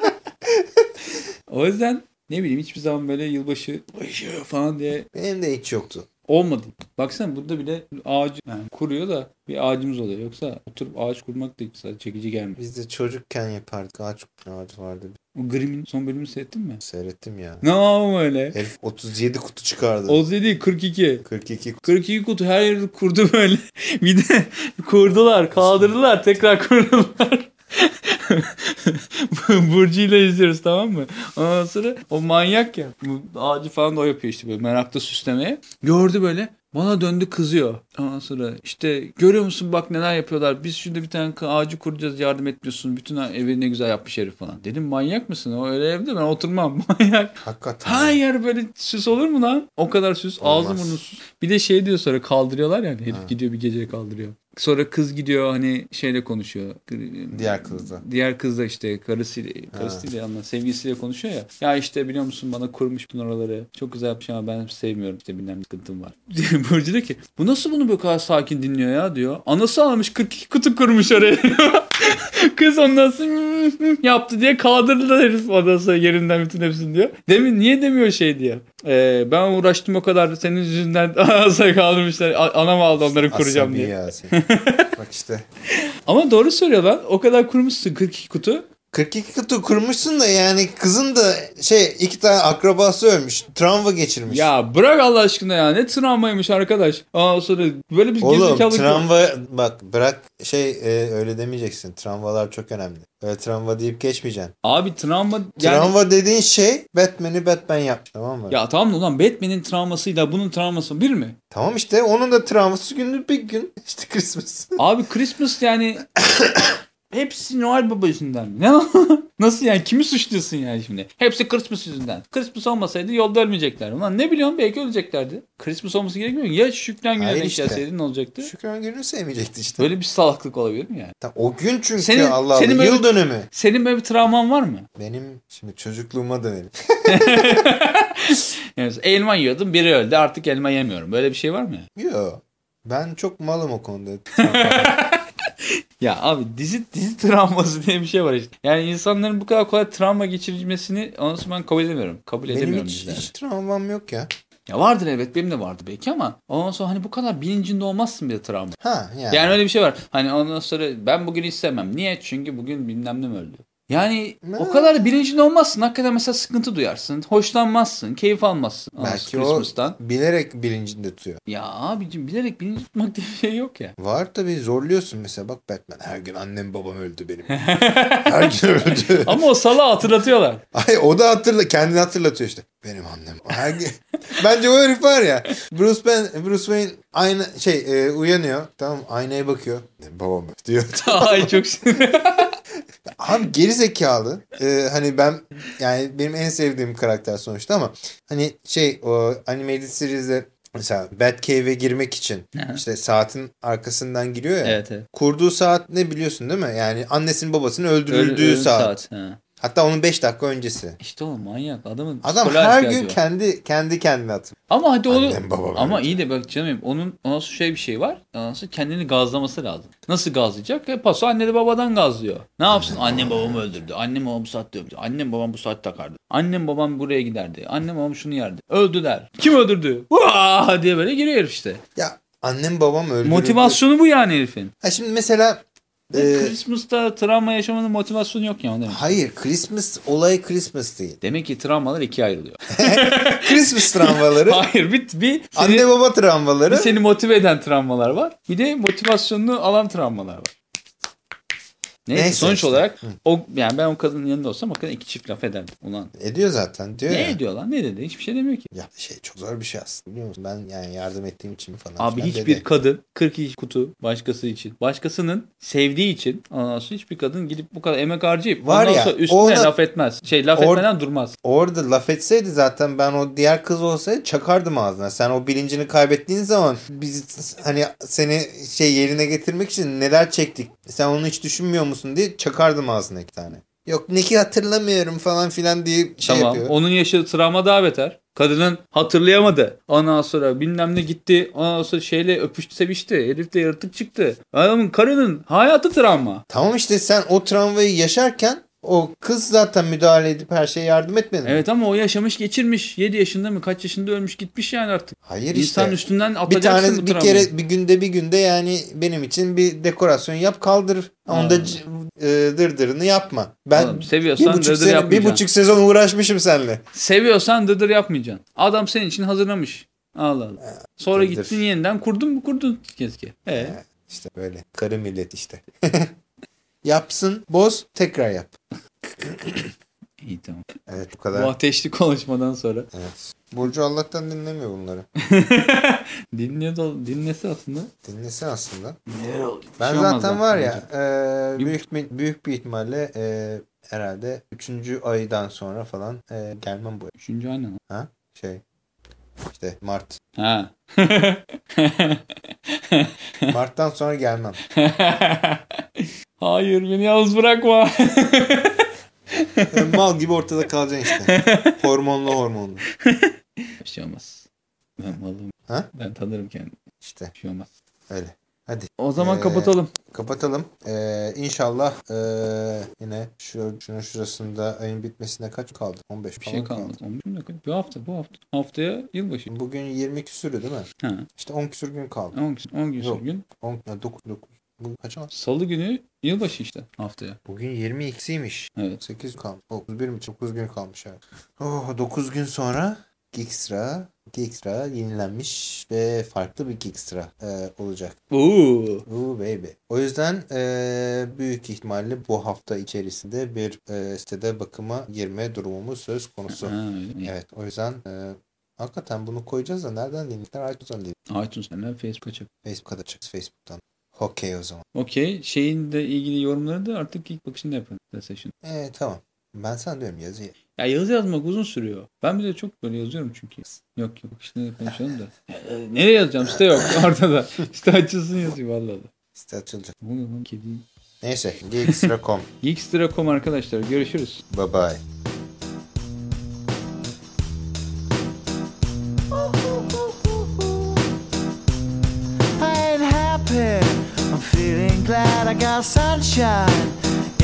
O yüzden ne bileyim hiçbir zaman böyle yılbaşı başı falan diye Benim de hiç yoktu. olmadı. Baksana burada bile ağacı yani kuruyor da bir ağacımız oluyor. Yoksa oturup ağaç kurmak da hiç çekici gelmiyor. Biz de çocukken yapardık. Ağaç ağacı vardı. O Grimm'in son bölümünü seyrettin mi? Seyrettim ya. Ne yapalım öyle? Herif 37 kutu çıkardı. 37 42. 42 kutu. 42 kutu her yeri kurdu böyle. bir de kurdular, kaldırdılar, tekrar kurdular. Burcu ile izliyoruz tamam mı? Ondan sonra o manyak ya. Ağacı falan da o yapıyor işte böyle merakla süslemeye. Gördü böyle. Bana döndü kızıyor. Ondan sonra işte görüyor musun bak neler yapıyorlar. Biz şimdi bir tane ağacı kuracağız yardım etmiyorsun. Bütün evi ne güzel yapmış herif falan. Dedim manyak mısın? O öyle evde ben oturmam. Manyak. Hakikaten. Hayır böyle süs olur mu lan? O kadar süs. Olmaz. Ağzı burnu süs. Bir de şey diyor sonra kaldırıyorlar yani. Herif Ha. gidiyor bir gece kaldırıyor. Sonra kız gidiyor hani şeyle konuşuyor. Diğer kızla. Diğer kız da işte karısıyla, karısıyla ama sevgilisiyle konuşuyor ya. Ya işte biliyor musun bana kurmuş bunun oraları. Çok güzel yapmış ama ben sevmiyorum işte bilmem sıkıntım var. Burcu diyor ki bu nasıl bunu bu kadar sakin dinliyor ya diyor. Anası almış 42 kutu kurmuş oraya. kız ondan sonra yaptı diye kaldırdılar herif ondan sonra yerinden bütün hepsini diyor. Demin niye demiyor şey diyor. Ee, ben uğraştım o kadar senin yüzünden asaya kaldırmışlar. Anam aldı onları kuracağım Asabi diye. ya. Bak işte. Ama doğru söylüyor lan. O kadar kurmuşsun 42 kutu. 42 kutu kurmuşsun da yani kızın da şey iki tane akrabası ölmüş. Travma geçirmiş. Ya bırak Allah aşkına ya. Ne travmaymış arkadaş. Ondan sonra böyle bir Oğlum travma bak bırak şey e, öyle demeyeceksin. Travmalar çok önemli. Öyle travma deyip geçmeyeceksin. Abi travma yani... Travma dediğin şey Batman'i Batman yapmış tamam mı? Ya tamam ulan Batman'in travmasıyla bunun travması bir mi? Tamam işte onun da travması günü bir gün. İşte Christmas. Abi Christmas yani hepsi Noel Baba yüzünden mi? Nasıl yani? Kimi suçluyorsun yani şimdi? Hepsi Christmas yüzünden. Christmas olmasaydı yolda ölmeyecekler. Ulan ne biliyorum belki öleceklerdi. Christmas olması gerekmiyor. Ya Şükran gününe Hayır denk işte. gelseydi ne olacaktı? Şükran günü sevmeyecekti işte. Böyle bir salaklık olabilir mi yani? Tamam, o gün çünkü Senin- Allah senin böyle- yıl dönümü. Senin böyle bir travman var mı? Benim şimdi çocukluğuma dönelim. Yani elma yiyordum biri öldü artık elma yemiyorum. Böyle bir şey var mı? Yo. Ben çok malım o konuda. Ya abi dizi dizi travması diye bir şey var işte. Yani insanların bu kadar kolay travma geçirmesini anasını ben kabul edemiyorum. Kabul Benim edemiyorum hiç, dizilerde. hiç travmam yok ya. Ya vardır evet benim de vardı belki ama ondan sonra hani bu kadar bilincinde olmazsın bir de travma. Ha yani. Yani öyle bir şey var. Hani ondan sonra ben bugün istemem. Niye? Çünkü bugün bilmem ne öldü. Yani o Ne? kadar da bilincinde olmazsın. Hakikaten mesela sıkıntı duyarsın. Hoşlanmazsın. Keyif almazsın. Belki o bilerek bilincinde tutuyor. Ya abicim bilerek bilinç tutmak diye bir şey yok ya. Var tabii zorluyorsun mesela bak Batman her gün annem babam öldü benim. her gün öldü. Ama o salağı hatırlatıyorlar. Ay o da hatırla kendini hatırlatıyor işte. Benim annem. Her gün. Bence o herif var ya. Bruce ben Bruce Wayne aynı şey e, uyanıyor. Tamam aynaya bakıyor. Babam öldü diyor. Ay çok sinir. Abi geri zekalı. Ee, hani ben yani benim en sevdiğim karakter sonuçta ama hani şey o animated series'de mesela Batcave'e girmek için Aha. işte saatin arkasından giriyor ya. evet evet. Kurduğu saat ne biliyorsun değil mi? Yani annesinin babasının Öl- öldürüldüğü ölüm saat. Ha. Hatta onun 5 dakika öncesi. İşte o manyak adamın Adam her gün var. kendi kendi kendine atıyor. Ama hadi onu ama öldü. iyi de bak canım onun sonra şey bir şey var. Sonra kendini gazlaması lazım. Nasıl gazlayacak? E paso anneli babadan gazlıyor. Ne yapsın? Annem babamı öldürdü. Annem babam bu saatte öldü. Annem babam bu saat takardı. Annem babam buraya giderdi. Annem babam şunu yerdi. Öldüler. Kim öldürdü? Vaa diye böyle giriyor herif işte. Ya annem babam öldürüldü. Motivasyonu bu yani herifin. Ha şimdi mesela Ve e, Christmas'ta travma yaşamanın motivasyonu yok ya demek. hayır Christmas olayı Christmas değil. Demek ki travmalar ikiye ayrılıyor. Christmas travmaları, Hayır bir, bir seni, anne baba bir travmaları. seni motive eden travmalar var. Bir de motivasyonunu alan travmalar var. Neyse, Neyse sonuç işte. olarak o yani ben o kadının yanında olsam kadın iki çift laf ederdim. Ulan Ediyor zaten diyor ne ya. ediyor lan ne dedi hiçbir şey demiyor ki. Ya şey çok zor bir şey aslında biliyor musun? Ben yani yardım ettiğim için falan. Abi hiçbir dedi. kadın 42 kutu başkası için başkasının sevdiği için ondan sonra hiçbir kadın gidip bu kadar emek harcayıp Var ondan ya, sonra üstüne ona- laf etmez. Şey laf Or- etmeden durmaz. Orada laf etseydi zaten ben o diğer kız olsaydı çakardım ağzına. Sen o bilincini kaybettiğin zaman biz hani seni şey yerine getirmek için neler çektik. Sen onu hiç düşünmüyor musun diye çakardım ağzına iki tane. Yok ne ki hatırlamıyorum falan filan diye şey tamam. yapıyor. Onun yaşadığı travma daha beter. Kadının hatırlayamadı. Ondan sonra bilmem ne gitti. Ondan sonra şeyle öpüştü sevişti. Herif de yaratık çıktı. Adamın karının hayatı travma. Tamam işte sen o travmayı yaşarken o kız zaten müdahale edip her şeye yardım etmedi. mi? Evet ama o yaşamış geçirmiş. 7 yaşında mı kaç yaşında ölmüş gitmiş yani artık. Hayır İnsan işte. üstünden bir atacaksın tane bu bir travmayı. kere bir günde bir günde yani benim için bir dekorasyon yap kaldır. Onda Ha. c- e, dırdırını yapma. Ben Oğlum, bir seviyorsan buçuk, dırdır sene, bir buçuk sezon uğraşmışım seninle. Seviyorsan dıdır yapmayacaksın. Adam senin için hazırlamış. Allah Allah. Sonra dırdır. gittin yeniden kurdun mu kurdun keşke. E, İşte böyle karı millet işte. Yapsın, boz, tekrar yap. İyi tamam. Evet bu Bu kadar. ateşli konuşmadan sonra. Evet. Burcu Allah'tan dinlemiyor bunları. Dinliyor da dinlese aslında. Dinlesin aslında. Ne oldu? Ben şey zaten var ya e, büyük büyük bir ihtimalle e, herhalde 3. aydan sonra falan e, gelmem bu. Üçüncü aynen. lan. Ha? Şey işte Mart. Ha. Mart'tan sonra gelmem. Hayır beni yalnız bırakma. Mal gibi ortada kalacaksın işte. Hormonlu hormonlu. Bir şey olmaz. Ben malım. Ha? Ben tanırım kendimi. İşte Bir şey olmaz. öyle. Hadi O zaman Ee, kapatalım. kapatalım. E, inşallah e, yine şu şunun şurasında ayın bitmesine kaç kaldı? 15 Bir şey kalmadı. 15 gün dakika. Bir hafta bu hafta. Haftaya yılbaşı. Bugün 20 küsürü değil mi? Ha. İşte 10 küsür gün kaldı. 10 gün, 10 gün Yok. gün. 10, 9, 9. Bugün kaç var? Salı günü yılbaşı işte haftaya. Bugün 22'siymiş. Evet. 8 kalmış. 31 mi? 9 gün kalmış evet. Oh, 9 gün sonra Geekstra, Geekstra yenilenmiş ve farklı bir Geekstra e, olacak. Oo. Ooh baby. O yüzden e, büyük ihtimalle bu hafta içerisinde bir e, sitede bakıma girme durumumuz söz konusu. Ha. Evet o yüzden e, hakikaten bunu koyacağız da nereden dinledikler? iTunes'dan değil. iTunes'tan Facebook'a çık. Facebook'a da çık Facebook'tan. Okey o zaman. Okey. Şeyin de ilgili yorumları da artık ilk bakışında yapın. Session. E, tamam. Ben sana diyorum yazıyı. Ya yazı yazmak uzun sürüyor. Ben bir de çok böyle yazıyorum çünkü. Yok yok işte konuşalım da. Ya, Nereye yazacağım? Site yok ortada. Site açılsın yazıyor vallahi. da. Site açılacak. Ne oluyor lan kedi? Neyse Geekstra.com. Geekstra.com arkadaşlar görüşürüz. bye bye. I'm feeling glad I got sunshine